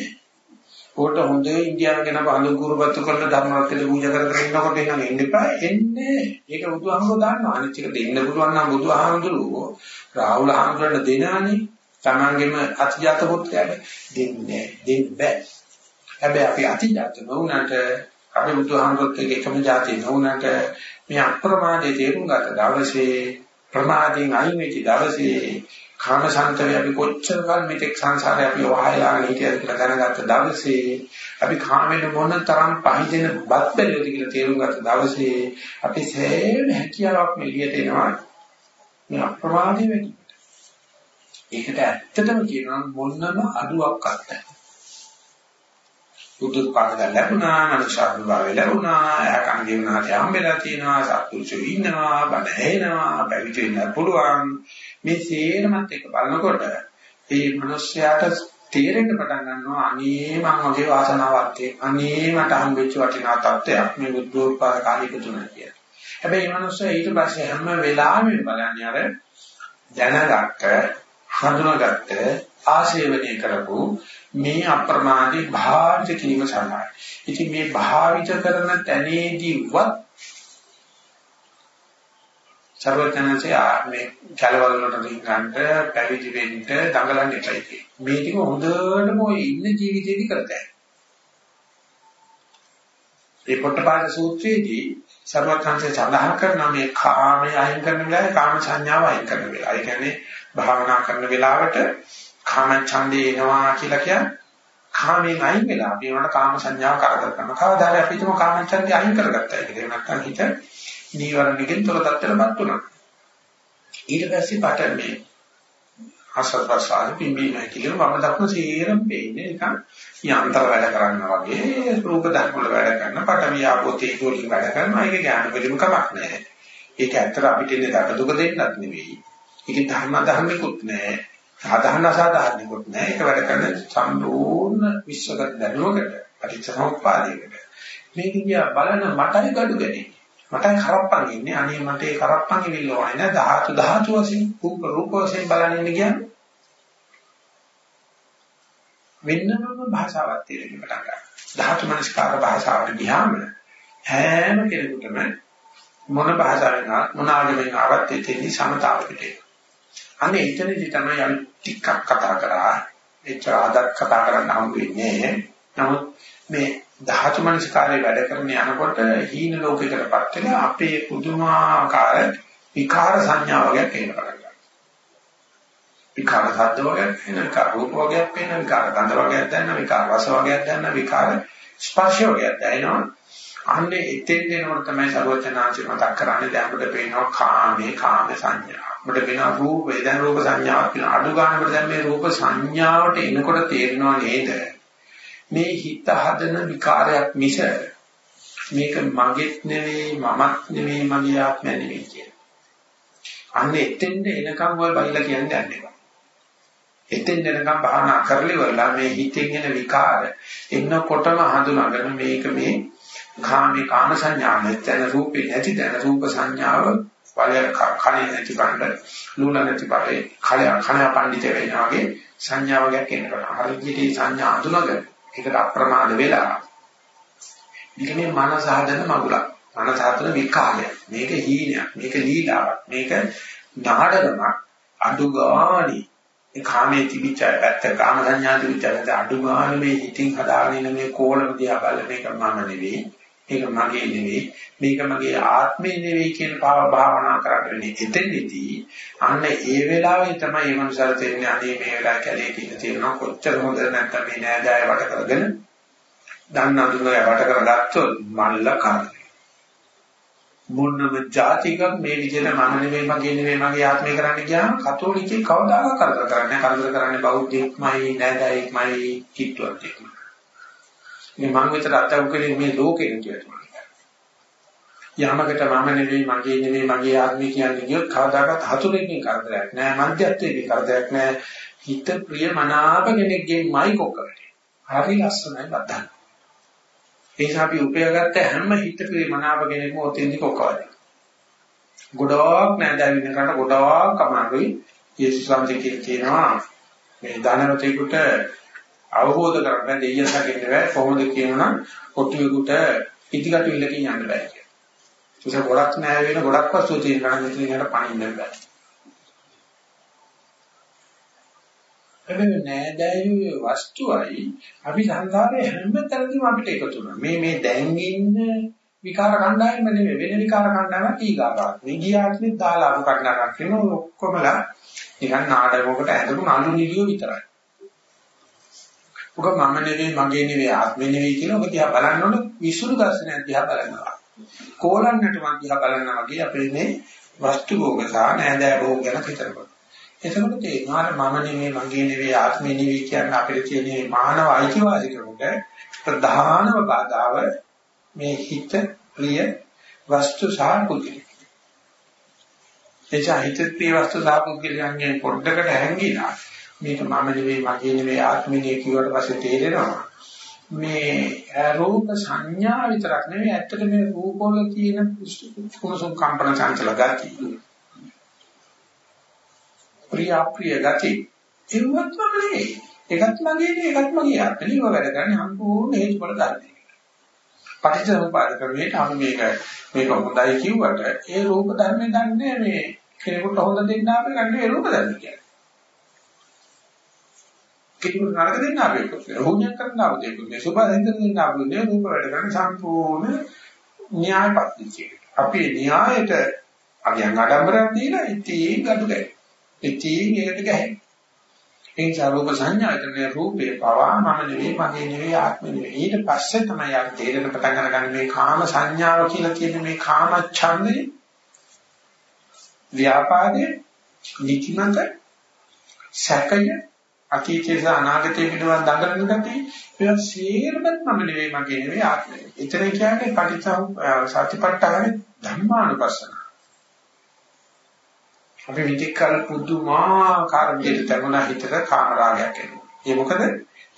කොට හොඳේ ඉන්දියාව ගැන බඳු කුරුපත්තු කරන ධර්මරත්නයට පූජා කර කර ඉන්නකොට එහෙනම් එන්න එපා එන්නේ. ඒක බුදුහාමුදුරුවෝ දන්නවා. අනිත් එක දෙන්න පුළුවන් නම් බුදුහාමුදුරුවෝ රාහුල හාමුදුරන්ට දෙනානේ. තමන්ගේම අතිජාත පුත්‍රයාට දෙන්නේ දෙන්න බෑ. හැබැයි අපි අතිජාත නොවුනට අපි බුදුහාමුදුරුවෝ එක්ක එකම જાතිය නොවුනට මේ අප්‍රමාදයේ තේරුම් ගත දවසේ ප්‍රමාදයෙන් අයින් වෙච්ච දවසේ කාම සංතරය අපි කොච්චර කල් මෙතෙක් සංසාරේ අපි වහයලාගෙන හිටියද කියලා දැනගත්ත දවසේ අපි කාමෙන් මොන තරම් පහින් බත් බැලුවද කියලා තේරුම් ගත්ත දවසේ අපි සෑම හැකියාවක් මෙලියට එනවා මේ අප්‍රමාදයේ වෙන්නේ. ඒකට ඇත්තටම කියනවා මොනම අඩුවක් නැහැ. බුද්ධ පාඩක ලැබුණා මනුෂ්‍ය භාවය ලැබුණා යකන් ජීවනාට හම්බෙලා තියෙනවා සත්පුරුෂයෝ ඉන්නවා බඩ ඇහෙනවා පැවිදි වෙන්න පුළුවන් මේ සේරමත් එක බලනකොට මේ මිනිස්යාට තේරෙන්න පටන් ගන්නවා අනේ මං වගේ වාසනාවක් අනේ මට හම්බෙච්ච වටිනා තත්ත්වයක් මේ බුද්ධෝත්පාද කාලීක තුන කියලා. හැබැයි මේ මනුස්සයා ඊට පස්සේ හැම වෙලාවෙම බලන්නේ අර දැනගත්ත හඳුනාගත්ත ආශේවනය කරපු මේ අප්‍රමාදී භාවිත කිරීම සඳහා. ඉතින් මේ භාවිත කරන තැනේදීවත් සර්වඥාන්සේ මේ කලවල වලට රින්ගන්න පැවිදි වෙන්න දඟලන්න එපයි. මේ ටික හොඳටම ඔය ඉන්න ජීවිතේදී කරතයි. ඒ පොට්ටපාද සූත්‍රයේදී සර්වඥාන්සේ සඳහන් කරන මේ කාමයේ අයින් කරන වෙලාවේ කාම සංඥාව අයින් කරන වෙලාව. ඒ කියන්නේ භාවනා කරන වෙලාවට කාම ඡන්දේ එනවා කියලා කියන්නේ කාමයෙන් අයින් වෙලා අපි ඒකට කාම සංඥාව කරදර කරනවා. කවදාද අපි හිතමු කාම ඡන්දේ අයින් කරගත්තා කියලා. නැත්නම් හිත නීවරණකින් තොර තත්ත්වයටපත් වුණා. ඊට පස්සේ පට මේ ආසස්වාස පිම්බීම කියලා වම දක්න සීරම් පේන්නේ නිකන් යන්ත්‍ර වැඩ කරනවා වගේ රූප ධර්ම වල වැඩ කරන පට වියාපෝ තේජෝ වලින් වැඩ කරනවා. ඒක ඥාන පිළිම කමක් නෑ. ඒක ඇත්තට අපිට ඉන්නේ දඩ දුක දෙන්නත් නෙවෙයි. ඒක ධර්ම ධර්මිකුත් නෑ. සාධාරණ අසාධාරණිකුත් නෑ. ඒක වැඩ කරන සම්පූර්ණ විශ්වගත දැනුමකට පටිච්චසමුප්පාදයකට. මේක දිහා බලන මටයි gadu ගැනේ. මටයි කරප්පන් ඉන්නේ. අනේ මට ඒ කරප්පන් ඉවිල්ල වයින් ධාතු ධාතු වශයෙන් රූප රූප වශයෙන් බලන්න ඉන්නේ කියන්නේ. වෙනම භාෂාවක් තියෙන පටන් ගන්නවා. ධාතු මනස්කාර භාෂාවට ගියාම හැම කෙනෙකුටම මොන භාෂාවෙන් මොන ආගමෙන් ආවත් තියෙන සමතාවකට. අනේ එතනදි තමයි අපි ටිකක් කතා කරා. එච්චර ආදක් කතා කරන්න හම්බ වෙන්නේ. නමුත් මේ ධාතු මනස්කාරයේ වැඩ කරන යනකොට හීන ලෝකයකටපත් වෙලා අපේ පුදුමාකාර විකාර සංඥා වගේක් එන්න පටන් ගන්නවා. විකාර සද්ද වගේක් එන විකාර රූප වගේක් එන විකාර ගන්ධ වගේක් දැනන විකාර රස වගේක් දැනන විකාර ස්පර්ශ වගේක් දැනෙනවා. අන්නේ එතෙන් දෙනකොට තමයි සර්වචනාංශය මතක් කරන්නේ දැන් අපිට පේනවා කාමේ කාම සංඥා. අපිට පේනවා රූපේ දැන් රූප සංඥාවක් කියන අඩු ගන්නකොට දැන් මේ රූප සංඥාවට එනකොට තේරෙනවා නේද? මේ හිත හදන විකාරයක් මිස මේක මගෙත් නෙවෙයි මමත් නෙවෙයි මගේ ආත්මය නෙවෙයි කියන. අන්න එතෙන්ද එනකම් ඔය බයිලා කියන්නේ නැහැ. එතෙන් එනකම් භාවනා කරලිවලා මේ හිතෙන් එන විකාර එන්නකොටම හඳුනාගෙන මේක මේ කාමේ කාම සංඥා නැත්නම් රූපේ නැති දැන රූප සංඥාව වලය කණේ නැති බණ්ඩ ලුණ නැති බඩේ කලය කණ පඬිත වෙනවා වගේ සංඥාවයක් එනකොට හරියට සංඥා අඳුනගෙන ඒකට අප්‍රමාද වෙලා මේක මේ මනස හදන මගුලක්. මනස හදන විකාරයක්. මේක හීනයක්. මේක ලීලාවක්. මේක නාඩගමක්. අඩුගාණි ඒ කාමයේ තිබිච්ච පැත්ත කාම සංඥා තිබිච්ච පැත්ත අඩුගාණි මේ හිතින් හදාගෙන මේ කෝලම දිහා බලන එක මම නෙවෙයි. මේක මගේ නෙවෙයි. මේක මගේ ආත්මේ නෙවෙයි කියන භාව භාවනා කරන්නේ එතෙන්දී අන්න ඒ වෙලාවේ තමයි මේ මනසට තේරෙන්නේ අනේ මේ වෙලාව කැලේ තියෙන තියෙනවා කොච්චර හොඳ නැත්නම් මේ නෑදෑය වට කරගෙන දන්න අඳුනය වට කරගත්තොත් මල්ල කරන්නේ මොන්නම જાතිකක් මේ විදිහට මම නෙවෙයි මගේ නෙවෙයි මගේ ආත්මය කරන්න ගියාම කතෝලිකේ කවදාකවත් කරදර කරන්නේ කරදර කරන්නේ බෞද්ධයෙක්මයි නෑදෑයෙක්මයි කිට්ටුවෙක්මයි මේ මං විතර අත්අවුකලේ මේ ලෝකෙ කියලා යමකට මම නෙවෙයි මගේ නෙවෙයි මගේ ආත්මය කියන්නේ කියොත් කවදාකවත් හතුරෙක්ගේ කරදරයක් නෑ මධ්‍යස්ථයේ කරදරයක් නෑ. හිත ප්‍රිය මනාප කෙනෙක්ගෙන්මයි කොකරන්නේ හරි ලස්සනයි බද්දන්න. ඒ නිසා අපි උපයාගත්ත හැම හිත ප්‍රිය මනාප කෙනෙක්ම ඔතෙන්දි කොකවන්නේ ගොඩාක් නෑදෑවිනකට ගොඩාක් අමාරුයි යේසුස් වහන්සේ කියනවා මේ ධනවතෙකුට අවබෝධ කරගන්න දෙයියන් හකින්න බෑ කොහොමද කියනනම් කොටුවෙකුට ඉදිකට විලකින් යන්න බෑ නිසා ගොඩක් නෑ වෙන ගොඩක් වස්තු තියෙනවා මෙතන යනට පණින්න බෑ. හැබැයි නෑදෑයෝ වස්තුවයි අපි සංසාරේ හැමතැනදීම අපිට එකතු වෙනවා. මේ මේ දැන් ඉන්න විකාර කණ්ඩායම නෙමෙයි වෙන විකාර කණ්ඩායමක් ඊගාවක්. විගියාත්මේ දාලා අරු කණ්ඩායමක් වෙනවා ඔක්කොමලා නිකන් නාටකයකට ඇඳපු නළු නිලියෝ විතරයි. ඔක මම නෙවෙයි මගේ නෙවෙයි ආත්මේ නෙවෙයි කියලා ඔක දිහා බලනකොට විසුරු දර්ශනයක් දිහා බලනවා. කෝලන්නට මං දිහා බලනවා වගේ අපේ මේ වස්තු භෝග සහ නෑදෑ භෝග ගැන හිතනවා. එතකොට තේරෙනවා මම නෙමෙයි මගේ නෙවෙයි ආත්මෙ නෙවෙයි කියන අපේ තියෙන මානව අයිතිවාසිකමට ප්‍රධානම බාධාව මේ හිත ප්‍රිය වස්තු සහ පුද්ගලික. එචා හිත ප්‍රිය වස්තු සහ පුද්ගලිකයන්ගෙන් පොඩ්ඩකට හැංගිලා මේක මම නෙවෙයි මගේ නෙවෙයි ආත්මිනේ කියවට පස්සේ තේරෙනවා. මේ රූප සංඥා විතරක් නෙවෙයි ඇත්තට මේ රූප වල තියෙන කුණසම් කම්පන චංචල ගති ප්‍රිය අප්‍රිය ගති ඒවත් මම නෙවෙයි. ඒකත් මගේ නෙවෙයි ඒකත් මගේ ආත්මනිව වැඩ කරන්නේ සම්පූර්ණ හේතුඵල ධර්මයි පටිච්චසමුපාද ක්‍රමයට අපි මේක මේක හොඳයි කිව්වට ඒ රූප ධර්මේ දන්නේ මේ කෙනෙකුට හොඳ දෙන්න අපි ගන්න ඒ රූප ධර්ම කියන්නේ. කෙනෙකුට නරක දෙන්න අපි රෝහණයක් කරන්න අපි දෙන්නේ සුභාසින්ද දෙන්න අපි දෙන්නේ රූප වැඩ කරන සම්පූර්ණ න්‍යාය පද්ධතිය. අපි න්‍යායට අගයන් ආඩම්බරයක් දීලා ඉතින් gadu ගෑ. ඉතින් ඒකට ගහන්නේ. ඒ නිසා රූප සංඥායතනේ රූපේ පවා මම නෙවෙයි මගේ නෙවෙයි ආත්මෙ නෙවෙයි. ඊට පස්සේ තමයි යාර තේරෙන පටන් අරගන්නේ මේ කාම සංඥාව කියලා කියන මේ කාම ඡන්දේ ව්‍යාපාදේ නිතිමත සැකය අතීතයේ සහ අනාගතයේ පිටවන් දඟලන ගතිය ඒවා සියල්ලම මම නෙවෙයි මගේ නෙවෙයි ආත්මෙ. එතන කියන්නේ පටිච්ච සතිපට්ඨානේ ධර්මානුපස්සන. අපි විදිකල් පුදුමාකාර විදිහට තරුණා හිතට කාමරාගයක් එනවා. ඒ මොකද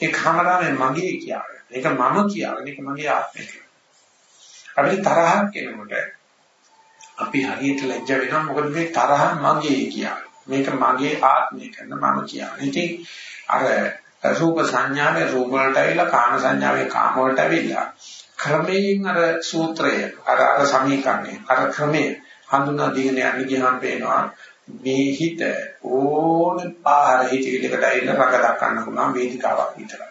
ඒ කාමරාවේ මගේ කියන්නේ. ඒක මම කියන්නේ. ඒක මගේ ආත්මය කියන්නේ. අපිට තරහක් එනකොට අපි හරියට ලැජ්ජ වෙනවා මොකද මේ තරහ මගේ කියන්නේ. මේක මගේ ආත්මය කරන මම කියන්නේ. ඉතින් අර රූප සංඥාවේ රූප වලට ඇවිල්ලා කාම සංඥාවේ කාම වලට ඇවිල්ලා ක්‍රමයෙන් අර සූත්‍රය අර අර සමීකරණය අර ක්‍රමයේ හඳුනා දීගෙන යන්න ගියාම පේනවා මේ හිත ඕන පාර හිතවිලකට ඇවිල්ලා රඟ දක්වන්න පුළුවන් වේදිකාවක් විතරයි.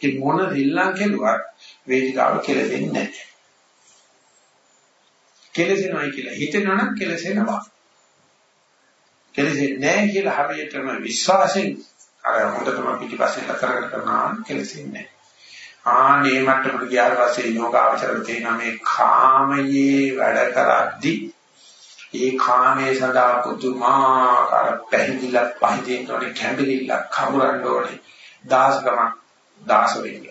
ඒ මොන දෙල්ලන් කෙරුවත් වේදිකාව කෙලෙන්නේ නැහැ. කෙලෙසෙනවයි කියලා හිතනවනම් කෙලෙසෙනවා. කෙලෙසෙන්නේ නැහැ කියලා හරියටම විශ්වාසයෙන් අර හොඳටම පිටිපස්සෙන් කරගෙන කරනවා කෙලෙසෙන්නේ නැහැ. ආනේ මට්ටමට ගියාට පස්සේ යෝගාචර තේන මේ කාමයේ වැඩ කරද්දී ඒ කාමයේ සඳහා පුදුමාකාර පැහැදිලා පහදින්න ඕනේ කැඹිරිල්ල කවුරන්න ඕනේ දාසකම දාස වෙන්න.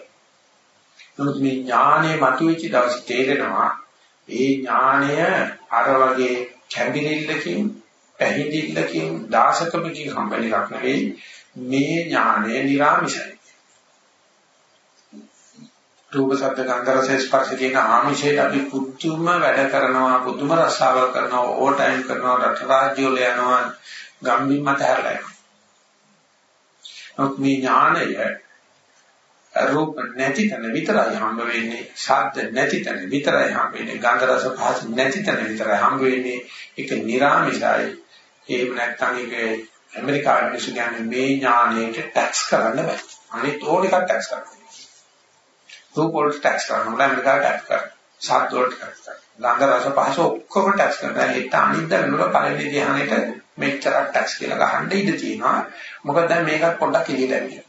නමුත් මේ ඥානෙ මතුවෙච්ච දවස් තේරෙනවා ඒ ඥානය අර වගේ කැඹිරිල්ලකින් පැහැදිල්ලකින් දාසකමකින් හම්බෙන එකක් නෙවෙයි මේ ඥානය නිර්ාමිෂයි. රූප ශබ්ද ගන්ධ රස ස්පර්ශ කියන ආමිෂයට අපි පුදුම වැඩ කරනවා පුදුම රසාවල් කරනවා ඕවර් ටයිම් කරනවා රට රාජ්‍ය වල යනවා ගම්බින් මත හැරලා යනවා. මේ ඥානය රූප නැති තැන විතරයි හම්බ වෙන්නේ ශබ්ද නැති තැන විතරයි හම්බ වෙන්නේ ගන්ධ රස පහස නැති තැන විතරයි හම්බ වෙන්නේ ඒක නිර්ාමිෂයි ඒක නැත්තම් ඒක ඇමරිකානු මිනිස්සු කියන්නේ මේ ඥානයට ටැක්ස් කරන්න බෑ. අනිත් ඕන එකක් ටැක්ස් කරන්න. රූප වලට ටැක්ස් කරනවා ඇමරිකාවට ටැක්ස් කරනවා ශබ්ද වලට ටැක්ස් කරනවා ගන්ධ රස පහස ඔක්කොම ටැක්ස් කරනවා ඒත් අනිත් වෙනුවට පළවෙනි ධ්‍යානෙට මෙච්චරක් ටැක්ස් කියලා ගහන්න ඉඩ තියෙනවා. මොකද දැන් මේකත් පොඩ්ඩක් ඉලිලා ඇවිල්ලා.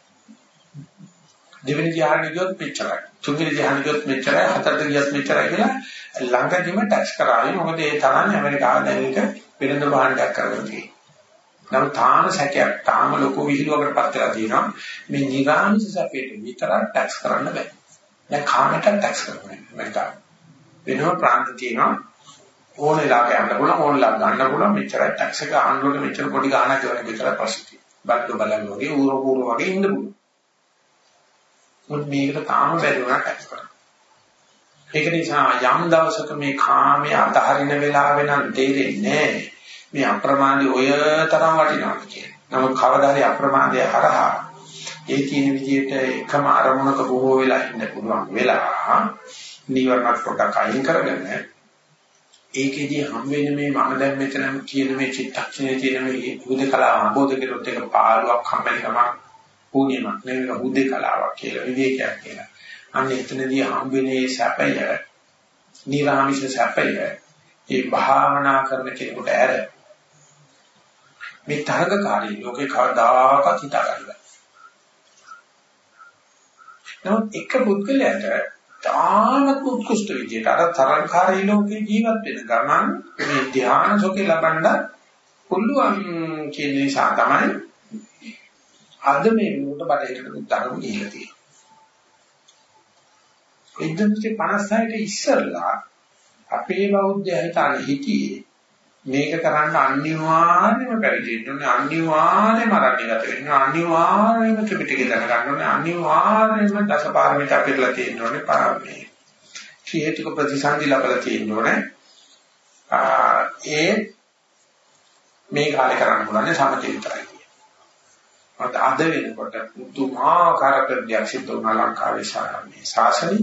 දෙවෙනි ධ්‍යානෙ ගියොත් මෙච්චරයි. තුන්වෙනි ධ්‍යානෙ ගියොත් මෙච්චරයි. හතරට ගියොත් මෙච්චරයි කියලා ළඟදිම ටැක්ස් කරාවි. මොකද ඒ තරම් ඇමරිකාව දැන් එක වෙනද භාණ්ඩයක් කරගෙන තියෙනවා නම් තාම සැකයක් තාම ලොකු විහිළුවකට පත් වෙලා තියෙනවා මේ නිගාමිස සැපේට විතරක් ටැක්ස් කරන්න බෑ දැන් කාමයට ටැක්ස් කරනවා ඇමරිකාව වෙනම ප්‍රාන්ත තියෙනවා ඕන වෙලාවක යන්න පුළුවන් ඕන වෙලාවක ගන්න පුළුවන් මෙච්චරයි ටැක්ස් එක ආණ්ඩුවට මෙච්චර පොඩි ගාණක් දෙන්න විතරයි ප්‍රශ්නේ. බල්ලෝ බලන් වගේ ඌර ඌර වගේ ඉන්න පුළුවන්. මොකද මේකට තාම බැරි වුණා ටැක්ස් කරන්න. ඒක නිසා යම් දවසක මේ කාමයේ අතහරින වෙලාවෙ නම් තේරෙන්නේ මේ අප්‍රමාදී ඔය තරම් වටිනවා කියන්නේ. නමුත් කවදා හරි අප්‍රමාදයේ හරහා ඒ කියන විදිහට එකම අරමුණක බොහෝ වෙලා ඉන්න පුළුවන් වෙලා නීවරණ පොඩක් අයින් කරගෙන ඒකෙදී හම් වෙන්නේ මේ මම දැන් මෙතන කියන මේ චිත්තක්ෂණයේ තියෙන මේ හුදකලාව අභෝධ කෙරොත් එක පාළුවක් හම්බෙන්නම පුණ්‍යමක් නෙවෙයි හුදකලාවක් කියලා විවේකයක් කියලා. අන්න එතනදී හම් වෙන්නේ සැපය, නිර්ආමිෂ සැපය, ඒ භාවනා කරන කෙනෙකුට ඇර මේ තරගකාරී ලෝකේ කවදාකවත් හිතා ගන්න බෑ. නමුත් එක පුද්ගලයාට තාමත් උත්කෘෂ්ඨ විදියට අර තරංකාරී ලෝකේ ජීවත් වෙන ගමන් මේ ධ්‍යාන සෝකේ ලබන්න පුළුවන් කියන නිසා තමයි අද මේ මොකට බඩේකට උත්තරම ගිහිලා තියෙන්නේ. 1956 ඉස්සරලා අපේ බෞද්ධ හිතාන හිටියේ මේක කරන්න අනිවාර්යයෙන්ම පැවිදි වෙන්න ඕනේ අනිවාර්යයෙන්ම අරණ්‍ය ගත වෙන්න අනිවාර්යයෙන්ම ත්‍රිපිටකය දැන ගන්න ඕනේ අනිවාර්යයෙන්ම දසපාරමිතා පිළිලා තියෙන්න ඕනේ පාරමී හේතුක ප්‍රතිසන්දි ලැබලා තියෙන්න ඕනේ. ඒ මේ කාලේ කරන්න පුළුවන් සමතේ විතරයි මත අද වෙනකොට මුතුමාකාර ප්‍රත්‍යක් සිද්ධ වුණා ලංකාවේ සාරාමේ ශාසනي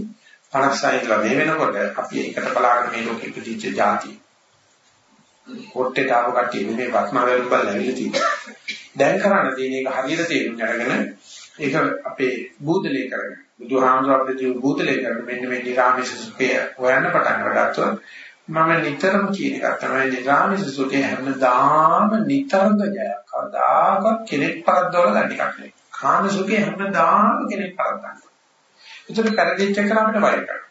56 ඉඳලා මේ වෙනකොට අපි ඒකට බලාගෙන මේ ලෝකෙ ඉපදිච්ච જાතිය කොට්ටේට ආපු කට්ටිය නෙමෙයි වස්නා වලින් බලලා ඇවිල්ලා තියෙනවා. දැන් කරන්න තියෙන එක හරියට තේරුම් අරගෙන ඒක අපේ බූදලේ කරගෙන බුදුහාමුදුර අපිට දීපු බූදලේ කරගෙන මෙන්න මේ නිරාමිෂ සුඛය හොයන්න පටන් ගත්තොත් මම නිතරම කියන එක තමයි නිරාමිෂ සුඛය හැමදාම නිතරම ජය. කවදාකවත් කෙනෙක් පරද්දවල ගන්න එකක් නෙවෙයි. කාම සුඛය හැමදාම කෙනෙක් පරද්දන්න. ඒකට කරදෙච්ච කරාමට වෛර කරනවා.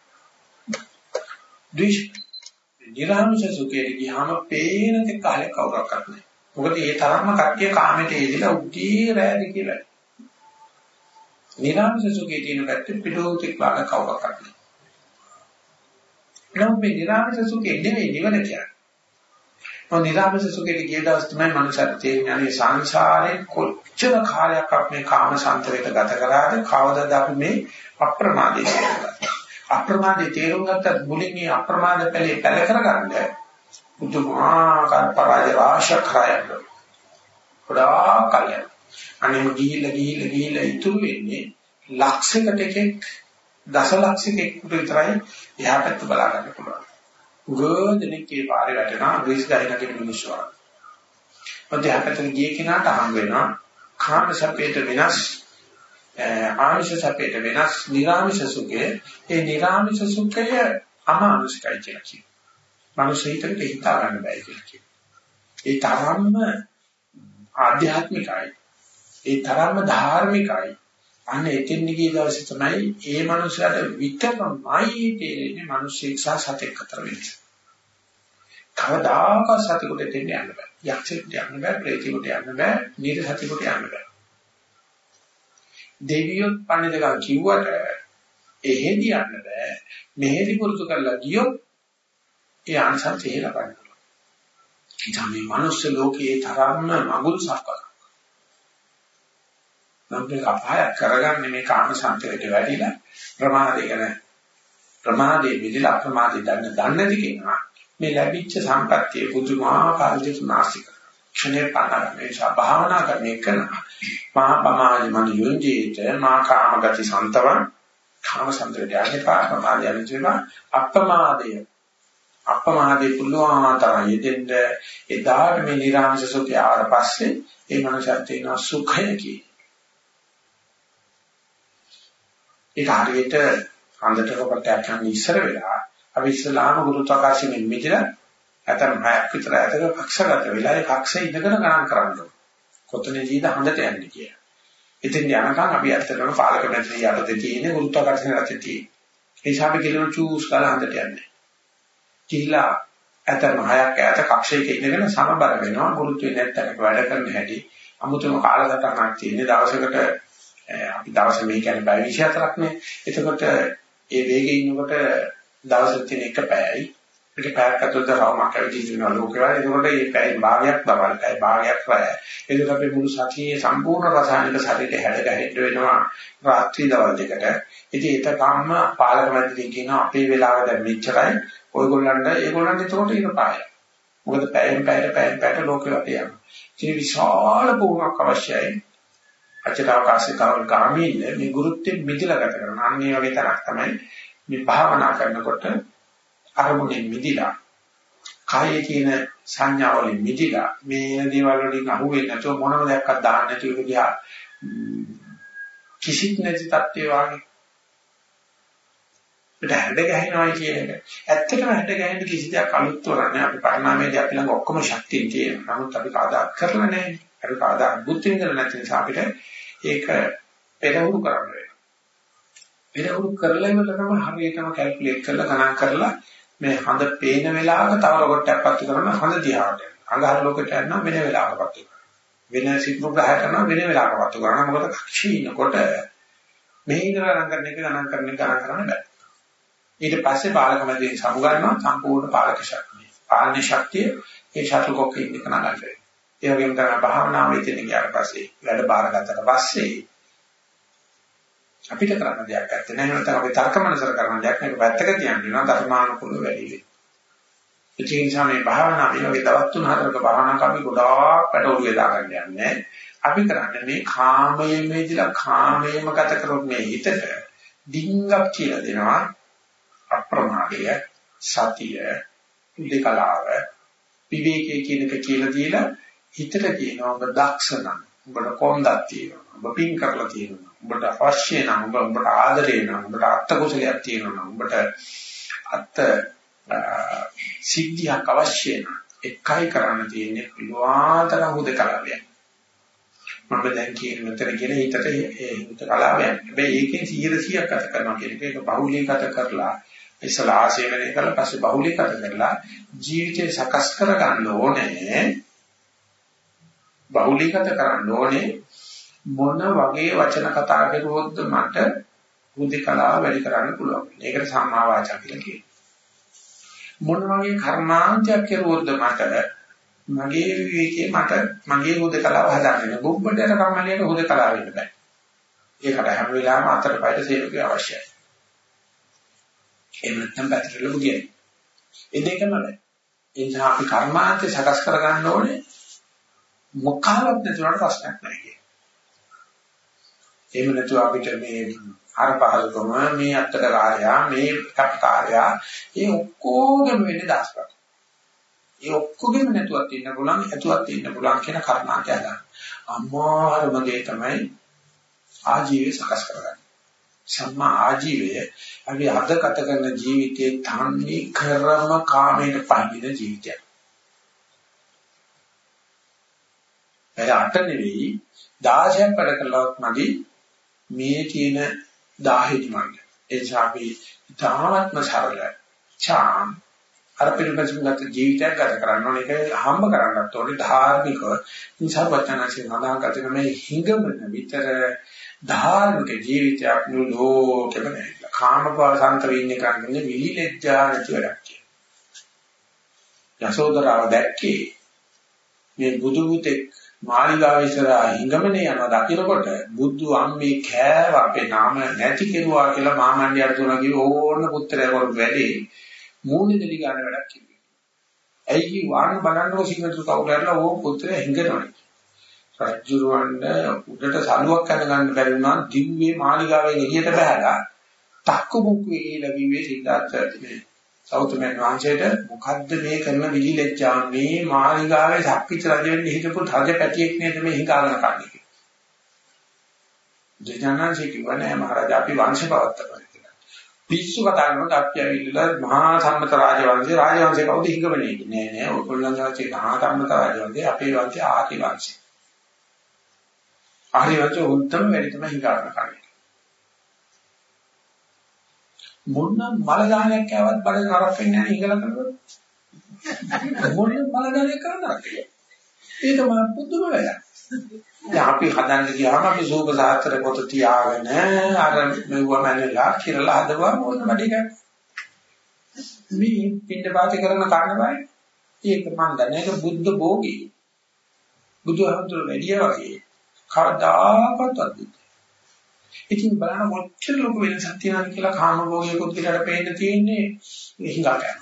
ද්වේෂ නිර්ආමිෂ සුඛයට ගියාම පේන තේ කාලේ කවුරක්වත් නැහැ. මොකද ඒ තරම්ම කට්ටිය කාමයට එදිලා උද්දී රැඳි කියලා. නිර්ආමිෂ සුඛයේ තියෙන පැත්තේ පිටෝතික් බාල කවුරක්වත් නැහැ. එනම් මේ නිර්ආමිෂ සුඛේ නෙමෙයි නිවන කියන්නේ. මොන නිර්ආමිෂ සුඛයට ගිය දවස් තමයි මනුෂ්‍යත් තේරෙන්නේ සංසාරේ කොච්චර කාලයක් අපි මේ කාම සංතරයට ගත කරාද කවදාද අපි මේ අප්‍රමාදී කියලා. අප්‍රමාදේ තේරුම් ගත්තත් මුලින් මේ අප්‍රමාද පැලේ පැල කරගන්න බුදුමාකාර පරාජය රාශියක් හරයන්න. පොඩා කලිය. අනිම ගිහිල්ලා ගිහිල්ලා ගිහිල්ලා ඉතුරු වෙන්නේ ලක්ෂයකට එකෙක් දසලක්ෂයකට විතරයි එහා පැත්ත බලා ගන්න පුළුවන්. ගොඩනෙක්ගේ පාරේ වැටෙනවා ග්‍රීස් ගහිනකින් මිනිස්සු වගේ. මොකද එහා පැත්තට ගියේ කෙනාට හම් වෙනවා කාම සපේට වෙනස් ආමිෂ සැපයට වෙනස් නිර්ආමිෂ සුඛය ඒ නිර්ආමිෂ සුඛය අමානුෂිකයි කියලා කියනවා. මනුෂ්‍ය හිතකට හිතා ගන්න බෑ කියලා කියනවා. ඒ තරම්ම ආධ්‍යාත්මිකයි. ඒ තරම්ම ධාර්මිකයි. අන්න එතෙන් ගිය දවසේ තමයි ඒ මනුස්සයාට විතරමයි තේරෙන්නේ මිනිස්සෙක් සහ සතෙක් අතර වෙනස. කවදාකවත් සතෙකුට දෙන්න යන්න බෑ. යක්ෂයෙකුට යන්න බෑ, ප්‍රේතයෙකුට යන්න බෑ, නිරසතෙකුට යන්න බෑ. දෙවියොත් පණිදකම් කිව්වට එහෙදි යන්න බෑ. මෙහෙදි පුරුදු කරලා ගියොත් ඒ අංශත් එහෙලා ගන්න පුළුවන්. ඉතින් මේ මනුස්ස ලෝකයේ තරම්ම මගුල් සර්පක. නම් මේ අපාය කරගන්නේ මේ කාම සංකේතයට වැඩිලා ප්‍රමාදේ ගැන. ප්‍රමාදේ විදිලා අප්‍රමාදේ දන්න දන්නදි කියනවා. මේ ලැබිච්ච සම්පත්තිය පුදුමාකාර විදිහට නාස්තික. ක්ෂණේ පාන මේ භාවනා කරන එක මහා පමාජ මන යොංජේත මා කාමගති සන්තවං. කාම සන්තරය යන්නේ පාපමාද යන්නේ අප්‍රමාදය. අප්‍රමාදේ පුළුවන් තරම් යෙදෙන්න. එදාට මේ නිර්ආමස සුඛය ආවට පස්සේ ඒ මනසට තියෙන සුඛය කියේ ඒක හරියට අන්දට කොටයක් යන ඉස්සර වෙලා අපි ඉස්ලාම ගුරුත්වාකර්ෂණයෙන් මිදලා නැත්නම් හයක් විතර ඇතක කක්ෂගත වෙලා ඒ කක්ෂේ ඉඳගෙන ගණන් කරන්න ඕන. කොතනදීද හඳට යන්නේ කියලා. ඉතින් යනකම් අපි ඇත්තටම පාලක මැදිරිය යටතේ තියෙන ගුරුත්වාකර්ෂණ රටේ තියෙන. ඒ නිසා අපි කියන චූස් කරලා හඳට යන්නේ. කිහිලා ඇතම හයක් ඈත කක්ෂයක ඉඳගෙන සමබර වෙනවා ගුරුත්වයේ නැත්තනක වැඩ කරන හැටි. අමුතුම කාලසටහනක් තියෙන දවසකට අපි දවස් මේ කියන්නේ බය 24ක් නේ. එතකොට ඒ වේගයේ ඉන්නකොට දවසට තියෙන එක පැයයි ඒක පැයක් අතට රවමක් ඇවිත් ඉන්නවා ලෝකේ වල. ඒකෝට මේ පැය භාගයක් දවල් පැය භාගයක් රැය. ඒක අපේ මුළු සතියේ සම්පූර්ණ රසායනික ශරීරය හැඩ ගැහෙන්න වෙනවා රාත්‍රී දවල් දෙකට. ඉතින් ඒතකම්ම පාලක මැදිරිය කියන අපේ වෙලාව දැන් මෙච්චරයි. ඔයගොල්ලන්ට ඒගොල්ලන්ට ඒකට ඉන්න පාය. මොකද පැයෙන් පැයට පැයෙන් පැයට ලෝකෙ වටේ යනවා. ඉතින් විශාල පුහුණුවක් අවශ්‍යයි. අචිතාවකාශිතාවල් ගාමීන්නේ මේ ගුරුත්වයෙන් මිදලා ගත කරන. අන්න ඒ වගේ තරක් තමයි මේ භාවනා කරනකොට අරමුණෙන් මිදිලා කායේ තියෙන සංඥාවලින් මිදිලා මේ දේවල් වලින් අහුවෙන්නේ නැතුව මොනම දෙයක්වත් දාන්න නැතුව ගියා කිසිත් නැති තත්ත්වයේ වාගේ පිට හැඩ ගහනවා කියන එක. ඇත්තටම හැඩ ගැහෙන්න කිසි දෙයක් අලුත් වරන්නේ අපි පරිණාමයේදී අපි ළඟ ඔක්කොම ශක්තිය තියෙනවා. නමුත් අපි කාදා කරලා නැහැ. අපි කාදා බුද්ධ විඳලා නැති නිසා අපිට ඒක පෙරහුරු කරන්න වෙනවා. පෙරහුරු කරලා ඉවර තමයි හරියටම කැල්කියුලේට් කරලා ගණන් කරලා මේ හඳ පේන වෙලාවක තව රොකට්ටයක් පත්තු කරන හඳ දිහාට යනවා. අඟහරු ලෝකයට යනවා වෙන වෙලාවක පත්තු කරනවා. වෙන සිත්රු ග්‍රහයට යනවා වෙන වෙලාවක පත්තු කරනවා. මොකද කක්ෂී ඉන්නකොට මේ ඉඳලා ගණන් කරන එක ගණන් කරන එක ගණන් කරන්න බෑ. ඊට පස්සේ පාලක මැදේ සමු ගන්නවා සම්පූර්ණ පාලක ශක්තිය. පාලන ශක්තිය ඒ ෂටල් කොක්ක ඉන්න කෙනා ගන්න වෙනවා. ඒ වගේම තමයි භාවනාව ඉතින් ගියාට පස්සේ වැඩ බාරගත්තට පස්සේ අපිට කරන්න දෙයක් නැත්නම් නැත්නම් අපි තර්කමනසර කරන දෙයක් නෙවෙයි පැත්තක තියන්න වෙනවා ධර්මානුකූල වැඩි වෙයි. ඒ නිසා මේ භාවනාව මේ වගේ දවස් තුන හතරක භාවනාවක් අපි ගොඩාක් පැටවුවේ දාගන්න යන්නේ. අපි කරන්නේ මේ කාමයේ මේදිලා කාමයේම ගත කරොත් මේ හිතට ඩිංගක් කියලා දෙනවා අප්‍රමාදය සතිය උදේකලාව විවේකයේ කියන එක කියලා දීලා හිතට කියනවා ඔබ දක්ෂ නම් ඔබට කොන්දක් තියෙනවා ඔබ පින් කරලා තියෙනවා ඔබට අවශ්‍ය නම් ඔබ ඔබට ආදරේ නම් ඔබට අත්ත කුසලයක් තියෙනවා නම් ඔබට අත්ත සිද්ධියක් අවශ්‍ය නම් එකයි කරන්න තියෙන්නේ පිළිවාතර හුදකලාවය මම දැන් කියන මෙතන කියන හිතට ඒ හුදකලාවය හැබැයි ඒකෙන් 100 100ක් ගත කරනවා කියන එක. බහුලීගත කරලා ඉස්සලා ආශේවනය කරලා පස්සේ බහුලීගත කරලා ජීවිතේ සකස් කර ගන්න ඕනේ. බහුලීගත කරන්න ඕනේ මොන වගේ වචන කතා කරුවොත්ද මට හුදකලාව වැඩි කරන්න පුළුවන්. ඒකට සම්මා වාචා කියලා කියනවා. මොන වගේ කර්මාන්තයක් කරුවොත්ද මට මගේ විවේකයේ මට මගේ හුදකලාව හදාගන්න. බුබ්බඩේට කම්මලියට හුදකලාව වෙන්න බෑ. ඒකට හැම වෙලාවෙම අතට පයට සේවකය අවශ්‍යයි. එහෙම නැත්නම් පැත්තට ලොබුදියයි. ඒ දෙකම බෑ. ඒ නිසා අපි කර්මාන්තය සකස් කරගන්න ඕනේ මොකක්වත් නැතුනට ප්‍රශ්නයක් නැහැ කියන්නේ. එහෙම නැතුව අපිට මේ අර පහසුකම මේ අත්තර කාර්යයා මේ කප්කාරයා ඒ ඔක්කොගෙම වෙන්නේ දාස්පක්. ඒ ඔක්කොගෙම නැතුවත් ඉන්න පුළුවන්, ඇතුවත් ඉන්න පුළුවන් කියන කර්මාන්තය ගන්න. අමාරුම දේ තමයි ආජීවය සකස් කරගන්න. සම්මා ආජීවය අපි අද ගත කරන ජීවිතයේ තන්නේ කරම කාමයට පහින ජීවිතයක්. ඒ අට නෙවෙයි 16ක් වැඩ කළාත් මදි මේ තියෙන 10 දිමන්න. ඒ නිසා අපි ධාමත්ම සරල චාම් අර පිළිපැසුම්ගත ජීවිතයක් ගත කරන්න ඕනේ ඒක හම්බ කරගන්නත් ඕනේ ධාර්මිකව නිසා වචනසේ නදාගත මේ හිඟමන විතර ධාර්මික ජීවිතයක් නුලෝකෙම නැහැ. කාමපාසන්ත වෙන්නේ කරන්නේ විලිලැජ්ජා නැති වැඩක් කියලා. යසෝදරාව දැක්කේ මේ බුදු පුතෙක් මාළිගාව ඉස්සරහා හිඟමනේ යනවා දකින්නකොට බුද්ධ අම්මේ කෑව අපේ නාම නැති කෙරුවා කියලා මාමණ්ඩියට තුන කිව්ව ඕන්න පුත්‍රයා කරු වැඩේ මූණේ දෙලි ගන්න වැඩක් කිව්වේ. ඇයි වාන බලන්නකො සිංහතු කවුරුහරලා ඕ පුත්‍රයා හිඟනවා. රජුරවන්න උඩට සලුවක් කරන ගන්න බැරි වුණා දිව්වේ මාළිගාවෙන් එළියට බහැලා තක්කු මුක්කු එළිය ලැබීමේ සිද්ධාර්ථ ඇතිනේ. සෞතමයන් වහන්සේට මොකද්ද මේ කරන විලිලැජ්ජා මේ මාළිගාවේ සක්විත රජ වෙන්න හිටපු රජ පැටියෙක් නේද මේ හිතාගෙන කන්නේ. දෙජනන්සේ කිව්වනේ මහරජා අපි වංශ පවත්තරනවා කියලා. පිස්සු කතා කරනකොට අපි ඇවිල්ලා මහා සම්මත රාජවංශේ රාජවංශේ කවුද හිඟවන්නේ නෑ නෑ ඔයගොල්ලන්ගේ මහා සම්මත රාජවංශේ අපේ වංශේ ආති වංශේ. ආරි වංශේ උත්තම වැඩි තමයි හිඟාගෙන කන්නේ. මොන මල දානයක් කෑවත් බඩ නරක වෙන්නේ නැහැ ඉංගල කරනකොට. මොන මල දානයක් කරනවද? ඒක මම පුදුම වැඩක්. දැන් අපි හදන්න ගියාම අපි සූප සාත්‍ර පොත තියාගෙන අර මෙවුව මැනලා කිරලා හදවා මොන මඩික. මේ පිට පාති කරන කාරණාවයි. ඒක මම දන්නේ ඒක බුද්ධ භෝගී. බුදුහමතුරු වැඩිය වගේ කවදාකවත් අද්දුත්. ඉතින් බලන්න මොච්චර ලොකු වෙනසක් තියෙනවද කියලා කාමභෝගියෙකුත් කියලා පේන්න තියෙන්නේ හිඟා ගන්න.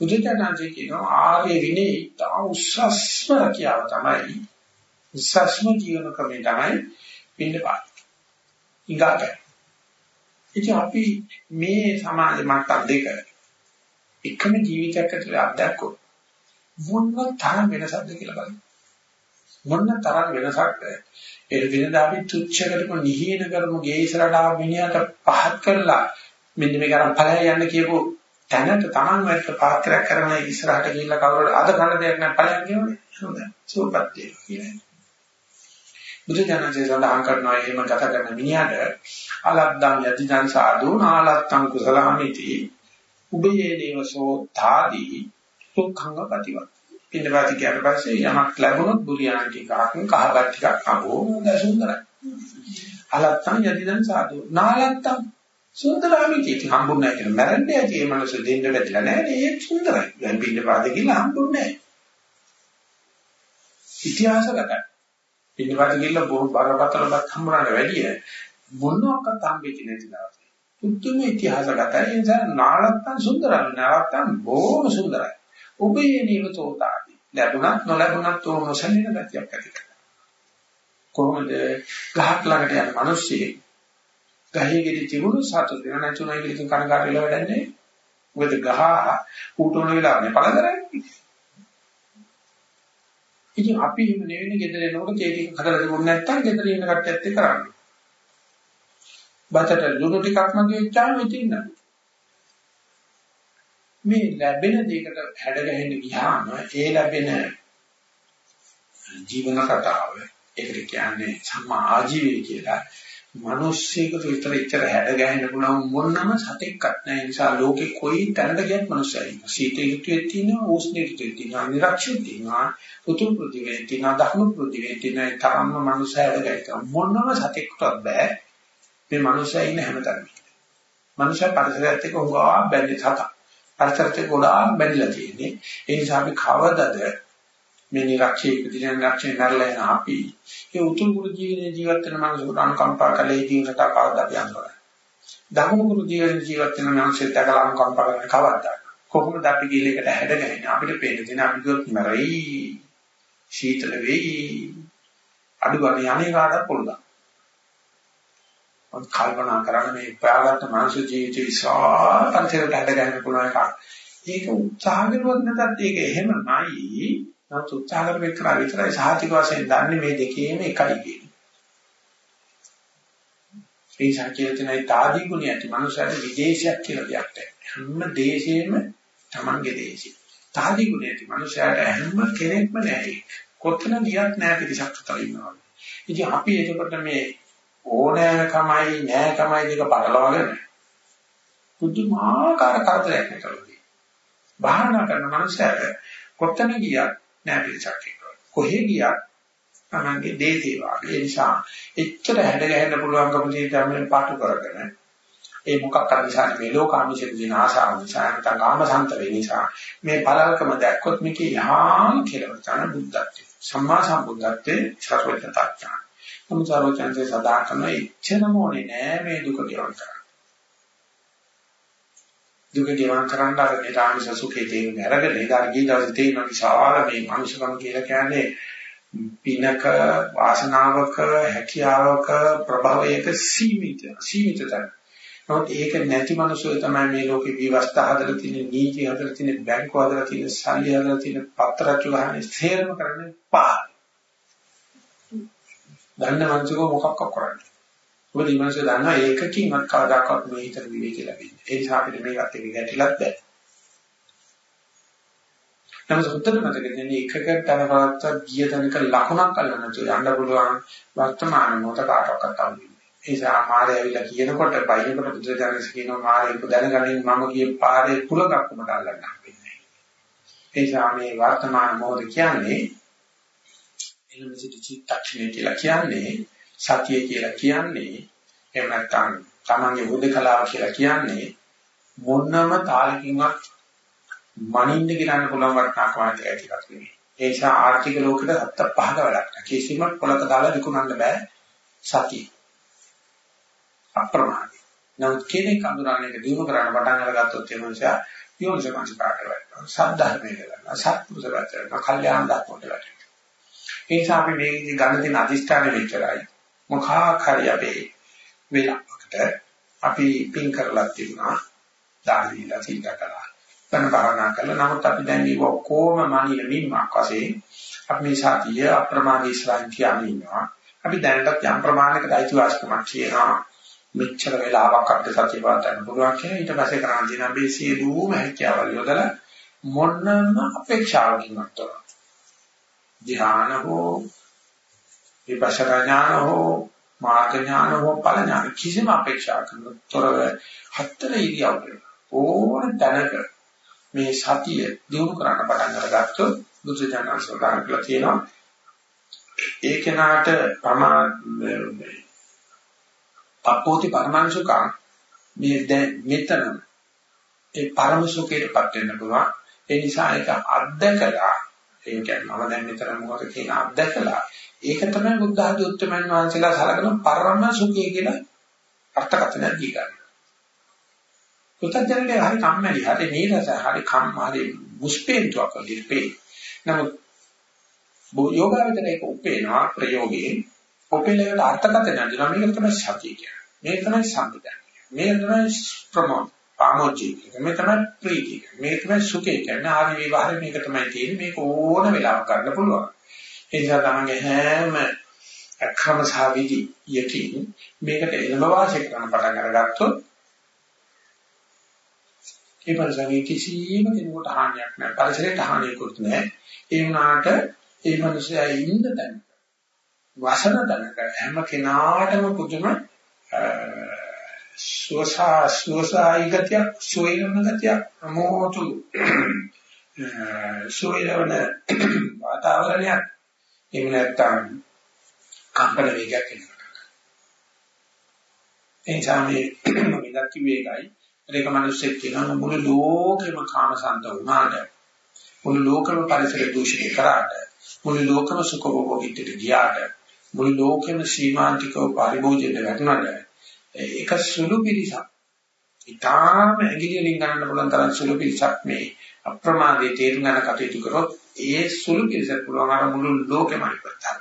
බුදුචානන්සේ කියනවා ආර්ය විනේ තා උස්සස්ම කියාව තමයි උස්සස්ම ජීවන ක්‍රමය තමයි පින්නපාත. හිඟා ගන්න. ඉතින් අපි මේ සමාජ මට්ටම් දෙක එකම ජීවිතයක් ඇතුළේ අත්දැක්කොත් මොන තරම් වෙනසක්ද කියලා බලන්න. මොන තරම් වෙනසක්ද? ඒ වෙනදා අපි තුච්ච කරපු නිහින කරමු ගේ ඉස්සරහට ආව මිනිහට පහත් කරලා මෙන්න මේක අරන් ඵලය යන්න කියපු තැනට Taman වැට පාත්‍රයක් කරන ඉස්සරහට ගිහිල්ලා කවුරුද අද කන දෙයක් නැ ඵලයක් කියවනේ හොඳයි. සුවපත්තිය කියන්නේ. බුදු දනසේ සඳහන් කරනවා එහෙම ගත කරන මිනිහට අලද්දම් යතිදන් සාදු නාලත්තං කුසලාමිති උබයේ දේවසෝ තාදී සුඛංග ප්‍රතිවත් පින්නපාති කියන පස්සේ යමක් ලැබුණොත් බුරියාන ටිකක් කහබත් ටිකක් අහෝ හොඳ සුන්දරයි. අලත්තම් යදිදන් සාදු. නාලත්තම් සුන්දරාමි කීටි හම්බුන්නේ නැහැ කියලා මැරෙන්නේ ඇති ඒ මනස දෙන්න බැරිලා නැහැ නේ ඒක සුන්දරයි. දැන් පින්න පාද කියලා හම්බුන්නේ නැහැ. ඉතිහාසගතයි. පින්න පාද කියලා බොහොම බරපතලවත් හම්බුනාට වැඩිය මොනවාක්වත් හම්බෙච්ච නැති දවසේ. උතුම් ඉතිහාසගතයි ඒ නිසා නාලත්තන් සුන්දරයි. නාලත්තන් බොහොම සුන්දරයි. ඔබේ නිවතෝතාවි. ලැබුණත් නොලැබුණත් ඕනසලින ගතියක් ඇති කරගන්න. කොහොමද ගහක් ළඟට යන මිනිස්සෙක් ගහේ ගෙඩි තිබුණු සතුට වෙන නැතුණයි කියලා ඉතින් කනකාර වෙලා වැඩන්නේ. මොකද ගහ ඌටෝන වෙලා නේ පළ කරන්නේ. ඉතින් අපි එහෙම නෙවෙයි ගෙදර එනකොට කේක් එක හදලා තිබුණ නැත්තම් ගෙදර ඉන්න කට්ටියත් එක්ක කරන්නේ. බතට ලුණු ටිකක් මගේ ඉච්චාම ඉතින් මේ ලැබෙන දෙයකට හැඩ ගැහෙන්න ගියාම ඒ ලැබෙන ජීවන කතාව ඒකට කියන්නේ සම්මා ආජීවය කියලා මිනිස්සෙකුට විතර ඉතර හැඩ ගැහෙන්න පුළුවන් මොනම සතෙක්වත් නැහැ. ඒ නිසා ලෝකේ කොයි තැනට ගියත් මිනිස්සයි. සීතේතුයේ තියෙනවා, උෂ්ණේතුයේ තියෙනවා, නිරක්ෂිතේ තියෙනවා, උතුම් පෘථිවියේ තියෙනවා, දකුණු පෘථිවියේ තියෙනවා. තරම්ම මිනිස්සය හැඩ ගැහෙන්න මොනම සතෙක්ටවත් බෑ. මේ මිනිස්සයා ඉන්න හැමතැනම. මිනිස්සයා පරිසරයත් එක්ක හොගා බැඳි සතා. පරිසරයට ගොඩාක් බැඳිලා තියෙන්නේ. ඒ නිසා අපි කවදද මේ නිරක්ෂේ ප්‍රතිජන නිරක්ෂේ නැරලා යන අපි ඒ උතුම් කුරු ජීවිතේ ජීවත් වෙන මනසකට අනුකම්පා කළේ ජීවිතට කවදාද අපි අන්තරයි. දකුණු කුරු ජීවිතේ ජීවත් වෙන මනසට දැකලා අනුකම්පා කරන කවදාද? කොහොමද අපි ගිලයකට හැඩගන්නේ අපිට පේන දේ අපි දුක් මරයි ශීතල වෙයි අඩු ගන්න යන්නේ කාටත් පුළුවන්. මම කල්පනා කරන්නේ මේ ප්‍රාගත මානසික ජීවිත විශ්වාස පන්තිරට හැඩගන්න පුළුවන් එකක්. ඒක උත්සාහ කරුවොත් නැත්නම් ඒක එහෙමයි නමුත් උත්සාහ කරපේ කරා විතරයි සාහිතික වශයෙන් දන්නේ මේ දෙකේම එකයි කියන්නේ. ඒ සංකේතනයි තාදී ගුණය ඇති මනුස්සයට විදේශයක් කියලා දෙයක් නැහැ. හැම දේශෙම තමන්ගේ දේශය. තාදී ගුණය ඇති මනුස්සයට හැම කෙනෙක්ම නැහැ. කොතන ගියත් නැහැ පිටසක් තව ඉන්නවා. ඉතින් අපි එතකොට මේ ඕනෑකමයි නෑකමයි දෙක පටලවාගෙන පුදුමාකාර කරදරයක් කරනවා. භාවනා කරන මනුස්සයට කොතන ගියත් නෑ පිළිසක් එක්ක. කොහෙ ගියත් තමන්ගේ දේශේ වාගේ. ඒ නිසා එච්චර හැඩ ගැහෙන්න පුළුවන්කම තියෙන තමයි පාටු කරගෙන ඒ මොකක් අර නිසා මේ ලෝකාමිෂේ දින ආශාව නිසා නැත්නම් කාමසන්ත වේ නිසා මේ පළල්කම දැක්කොත් මේකේ යහාන් කියලා තමයි බුද්ධත්වයේ සම්මා සම්බුද්ධත්වයේ සර්වඥතාඥාන. නමුත් සර්වඥන්සේ සදා කරන ඉච්ඡනම ඕනේ නෑ මේ දුක ගෙවන් කරන්න. දුක ගෙවන් කරන්න අර නිරාමිෂ සුඛේ තේරුම් අරගෙන ඒක අර ගිය දවසේ තේරෙන විශාල මේ මනුෂ්‍යකම කියලා කියන්නේ පිනක වාසනාවක හැකියාවක ප්‍රභවයක සීමිත සීමිතයි. නමුත් ඒක නැති මනුස්සයෝ තමයි මේ ලෝකේ විවස්ථා හදලා තියෙන නීති හදලා තියෙන බැංකු හදලා තියෙන සල්ලි හදලා තියෙන පත්‍රචු ගහන්නේ සේරම කරන්නේ පාන. දන්න මනුස්සයෝ මොකක්ද කරන්නේ? මොකද ඊමණස දන්නා ඒකකින්වත් කවදාකවත් මේ හිතට විවේක ලැබෙන්නේ. ඒ නිසා අපිට මේකත් එක්ක ගැටිලක් බෑ. නමුත් උත්තර මතකදී එකකට තනවත් ගිය තැනක ලකුණක් අල්ලන්න තු යන්න පුළුවන් වර්තමාන මොහොත කාටවත් අල්ලන්නේ. ඒ නිසා මාරය ඇවිල්ලා කියනකොට බයිනකොට බුදුදහමේ කියනවා මාරේ දැනගනින් මම ගිය පාරේ පුලකක් උඹට අල්ලන්න හම්බෙන්නේ. ඒ නිසා මේ වර්තමාන මොහොත කියන්නේ එළමසිට චිත්තක්ෂණය කියලා කියන්නේ සතිය කියලා කියන්නේ එහෙම නැත්නම් තමන්ගේ හුදකලාව කියලා කියන්නේ මොනම තාලකින්වත් මනින්න ගිරන්න පුළුවන් වටනක් වාදිකයි එකක් නෙවෙයි. ඒ නිසා ආර්ථික ලෝකෙට හත්ත පහක වැඩක් නැහැ. කිසිම පොලක දාලා විකුණන්න බෑ සතිය. අප්‍රමාදී. නමුත් කෙනෙක් අඳුරන්නේ දිනු කරන්න පටන් අරගත්තොත් ඒ මනුස්සයා යෝනිසමංස කාටවත් සද්ධර්මයේ කරනවා. සත්පුරුෂ වචන කල්යාණ දක්වන්න වැටෙනවා. ඒ නිසා අපි මේ ගන්න තියෙන අදිෂ්ඨාන විචරයි. මොකා හරි අපේ වෙලාවකට අපි පින් කරලා තිබුණා. දාන දීලා සීල කළා. බණ භාවනා කළා නමුත් අපි දැන් මේක ඔක්කොම මානින මින්මක් වශයෙන් අපි මේ සතිය අප්‍රමාදී ශ්‍රාන් කියන්නේ ඉන්නවා. අපි දැනටත් යම් ප්‍රමාණයකට අයිතිවාසිකමක් කියනවා මෙච්චර වෙලාවක් අපිට සතිය පාදන්න පුළුවන් කියලා. ඊට පස්සේ කරන් දින අපි සියලුම හැකියාවල් යොදලා මොනම අපේක්ෂාවකින්වත් තොරව ධ්‍යාන හෝ විපස්සනා ඥාන හෝ මාර්ග ඥාන හෝ ඵල ඥාන කිසිම අපේක්ෂාවක් තොරව හතර ඉරියව්වල ඕන තැනක මේ සතිය දිනු කරන්න පටන් අරගත්තොත් බුදු දහම සදාන් කියලා තියෙනවා ඒ කෙනාට ප්‍රමා පපෝති පරමාංශුකම් මේ දැන් මෙතන ඒ පරම සුඛයටපත් වෙන්න පුළුවන්. ඒ නිසා ඒක අත්දකලා ඒ කියන්නේ මම දැන් මෙතන මොකද කියන අත්දකලා ඒක තමයි බුද්ධ ආදී උත්තරමන් වහන්සේලා සලකන පරම සුඛය කියලා අර්ථකථනය දී ගන්න. පුතජනලේ හරි කම්මැලි හරි නීරස හරි කම් හරි මුස්පේන්තුවක් වගේ නමුත් යෝගාවචරයක උපේනවා ප්‍රයෝගයෙන් උපේලකට අර්ථකථනය දෙනවා මේක තමයි සතිය කියන්නේ. මේක තමයි සම්පදන්. මේක තමයි ප්‍රමෝද. පාමෝජී මේ තමයි ප්‍රීතිය. මේ තමයි සුඛය කියන්නේ ආදි විවහාර මේක තමයි තියෙන්නේ මේක ඕන වෙලාවක ගන්න පුළුවන්. ඒ නිසා තමයි හැම අක්‍රම සාවිදි යකින් මේකට එළඹ වාසය කරන පටන් අරගත්තොත් ඒ පරිසරයේ කිසිම කෙනෙකුට හානියක් නැහැ. පරිසරයට හානියකුත් නැහැ. ඒ වුණාට ඒ මිනිස්සයා ඉන්න තැන වසන තැනක හැම කෙනාටම පුදුම සෝසා සෝසායි ගතිය සෝයන ගතිය මොහොතු සෝයන වාතාවරණයක් එහෙම නැත්නම් කම්පන වේගයක් එනවා. එනිසා මේ මෙලක් කිව්වේකයි ඒක මිනිස්සෙක් කියනවා මුළු ලෝකෙම කාමසන්ත වුණාට මුළු ලෝකෙම පරිසර දූෂණය කරාට මුළු ලෝකෙම සුඛභෝගීත්වයට ගියාට මුළු ලෝකෙම සීමාන්තිකව පරිභෝජනයට වැටුණාට ඒක සුළු පිළිසක් ඊටාම ඇඟිලි වලින් ගන්න පුළුවන් තරම් සුළු පිළිසක් මේ අප්‍රමාදයේ තේරුම් ගන්න කටයුතු කරොත් ඒ සුළු පිළිසක් පුළුවන් අර මුළු ලෝකෙම ඉපදන්න.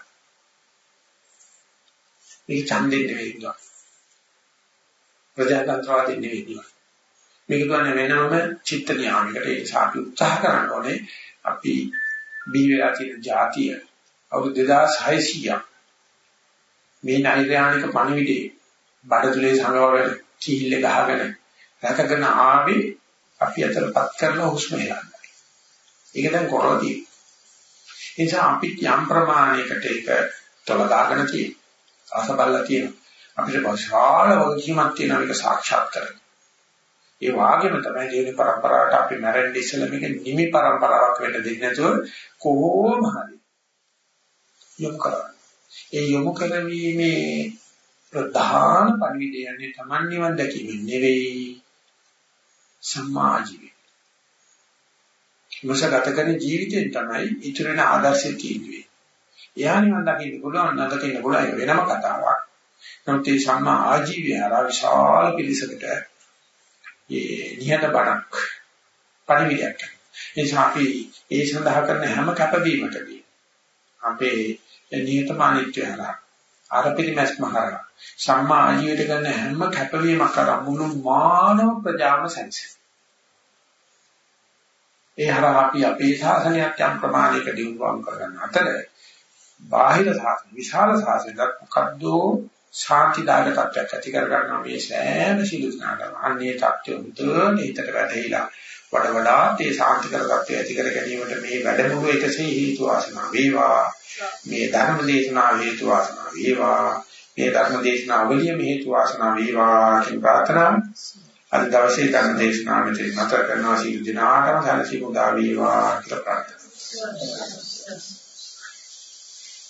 මේක ඡන්දෙන් නෙවෙයි නෝ. ප්‍රජාතන්ත්‍රවාදී නෙවෙයි නෝ. මේක කියන්නේ වෙනම චිත්ත නියාමයකට ඒ නිසා අපි උත්සාහ කරන්න ඕනේ අපි බී වෙලා තියෙන જાතිය අවුරුදු 2600ක් මේ නෛර්යානික පණිවිඩේ බඩතුලේ සංගවල කිහිල්ල ගහගෙන රැකගෙන ආවේ අපි අතරපත් කරලා හුස්ම හෙලන්නේ. ඒක දැන් කරලා තියෙන්නේ. ඒ නිසා අපි යම් ප්‍රමාණයකට ඒක තොල දාගෙන තියෙන. රසබල්ලා තියෙන. අපිට විශාල වගකීමක් තියෙන මේක සාක්ෂාත් කරගන්න. ඒ වාගේම තමයි ජීවන પરම්පරාවට අපි මැරෙන්න ඉස්සෙල්ලා මේක නිමි પરම්පරාවක් වෙන්න දෙන්නේ නැතුව කොහොම හරි යොමු කරන්න. ඒ යොමු කරවීමේ ප්‍රධාන පරිවිදය යන්නේ Taman නිවන් දැකීම නෙවෙයි සමාජීවි. මොසගත කරන ජීවිතයෙන් තමයි ඉතුරු වෙන ආදර්ශය තියෙන්නේ. එයා නිවන් දකින්න පුළුවන් නැදකින්න පුළුවන් වෙනම කතාවක්. නමුත් මේ සම්මා ආජීවය හරහා විශාල පිළිසකට ඒ නිහඬ බණක් පරිවිදයක්. ඒ නිසා අපි ඒ සඳහා කරන හැම කැපවීමකදී අපේ නිහතමානීත්වය හරහා ආරපිරිමැස්ම හරහා සම්මා ආජීවයට කරන හැම කැපවීමක් කරා මුළු මානව ප්‍රජාම සංසය. ඒ හරහා අපි අපේ ශාසනයක් යම් ප්‍රමාණයක දියුණුවම් කරගන්න අතර බාහිර සාසන විශාල සාසනයක් මොකද්දෝ ශාන්තිදායක තත්ත්වයක් ඇති කර ගන්නවා මේ සෑම සිලුස්නාටම අන්නේ තත්ත්වෙ උදේට හිතට වැටහිලා වඩ වඩාත් ඒ ශාන්තිකර තත්ත්වය ඇති කර ගැනීමට මේ වැඩමුළු එකසේ හේතු වාසනා වේවා මේ ධර්ම දේශනා හේතු වාසනා වේවා. මේ ධර්ම දේශනා අවලිය හේතු වාසනා වේවා කියන ප්‍රාර්ථනාව අද දවසේ ධර්ම දේශනාව මෙතන නතර කරනවා. සියලු දිනාටම සැලසීම උදා වේවා කියලා ප්‍රාර්ථනා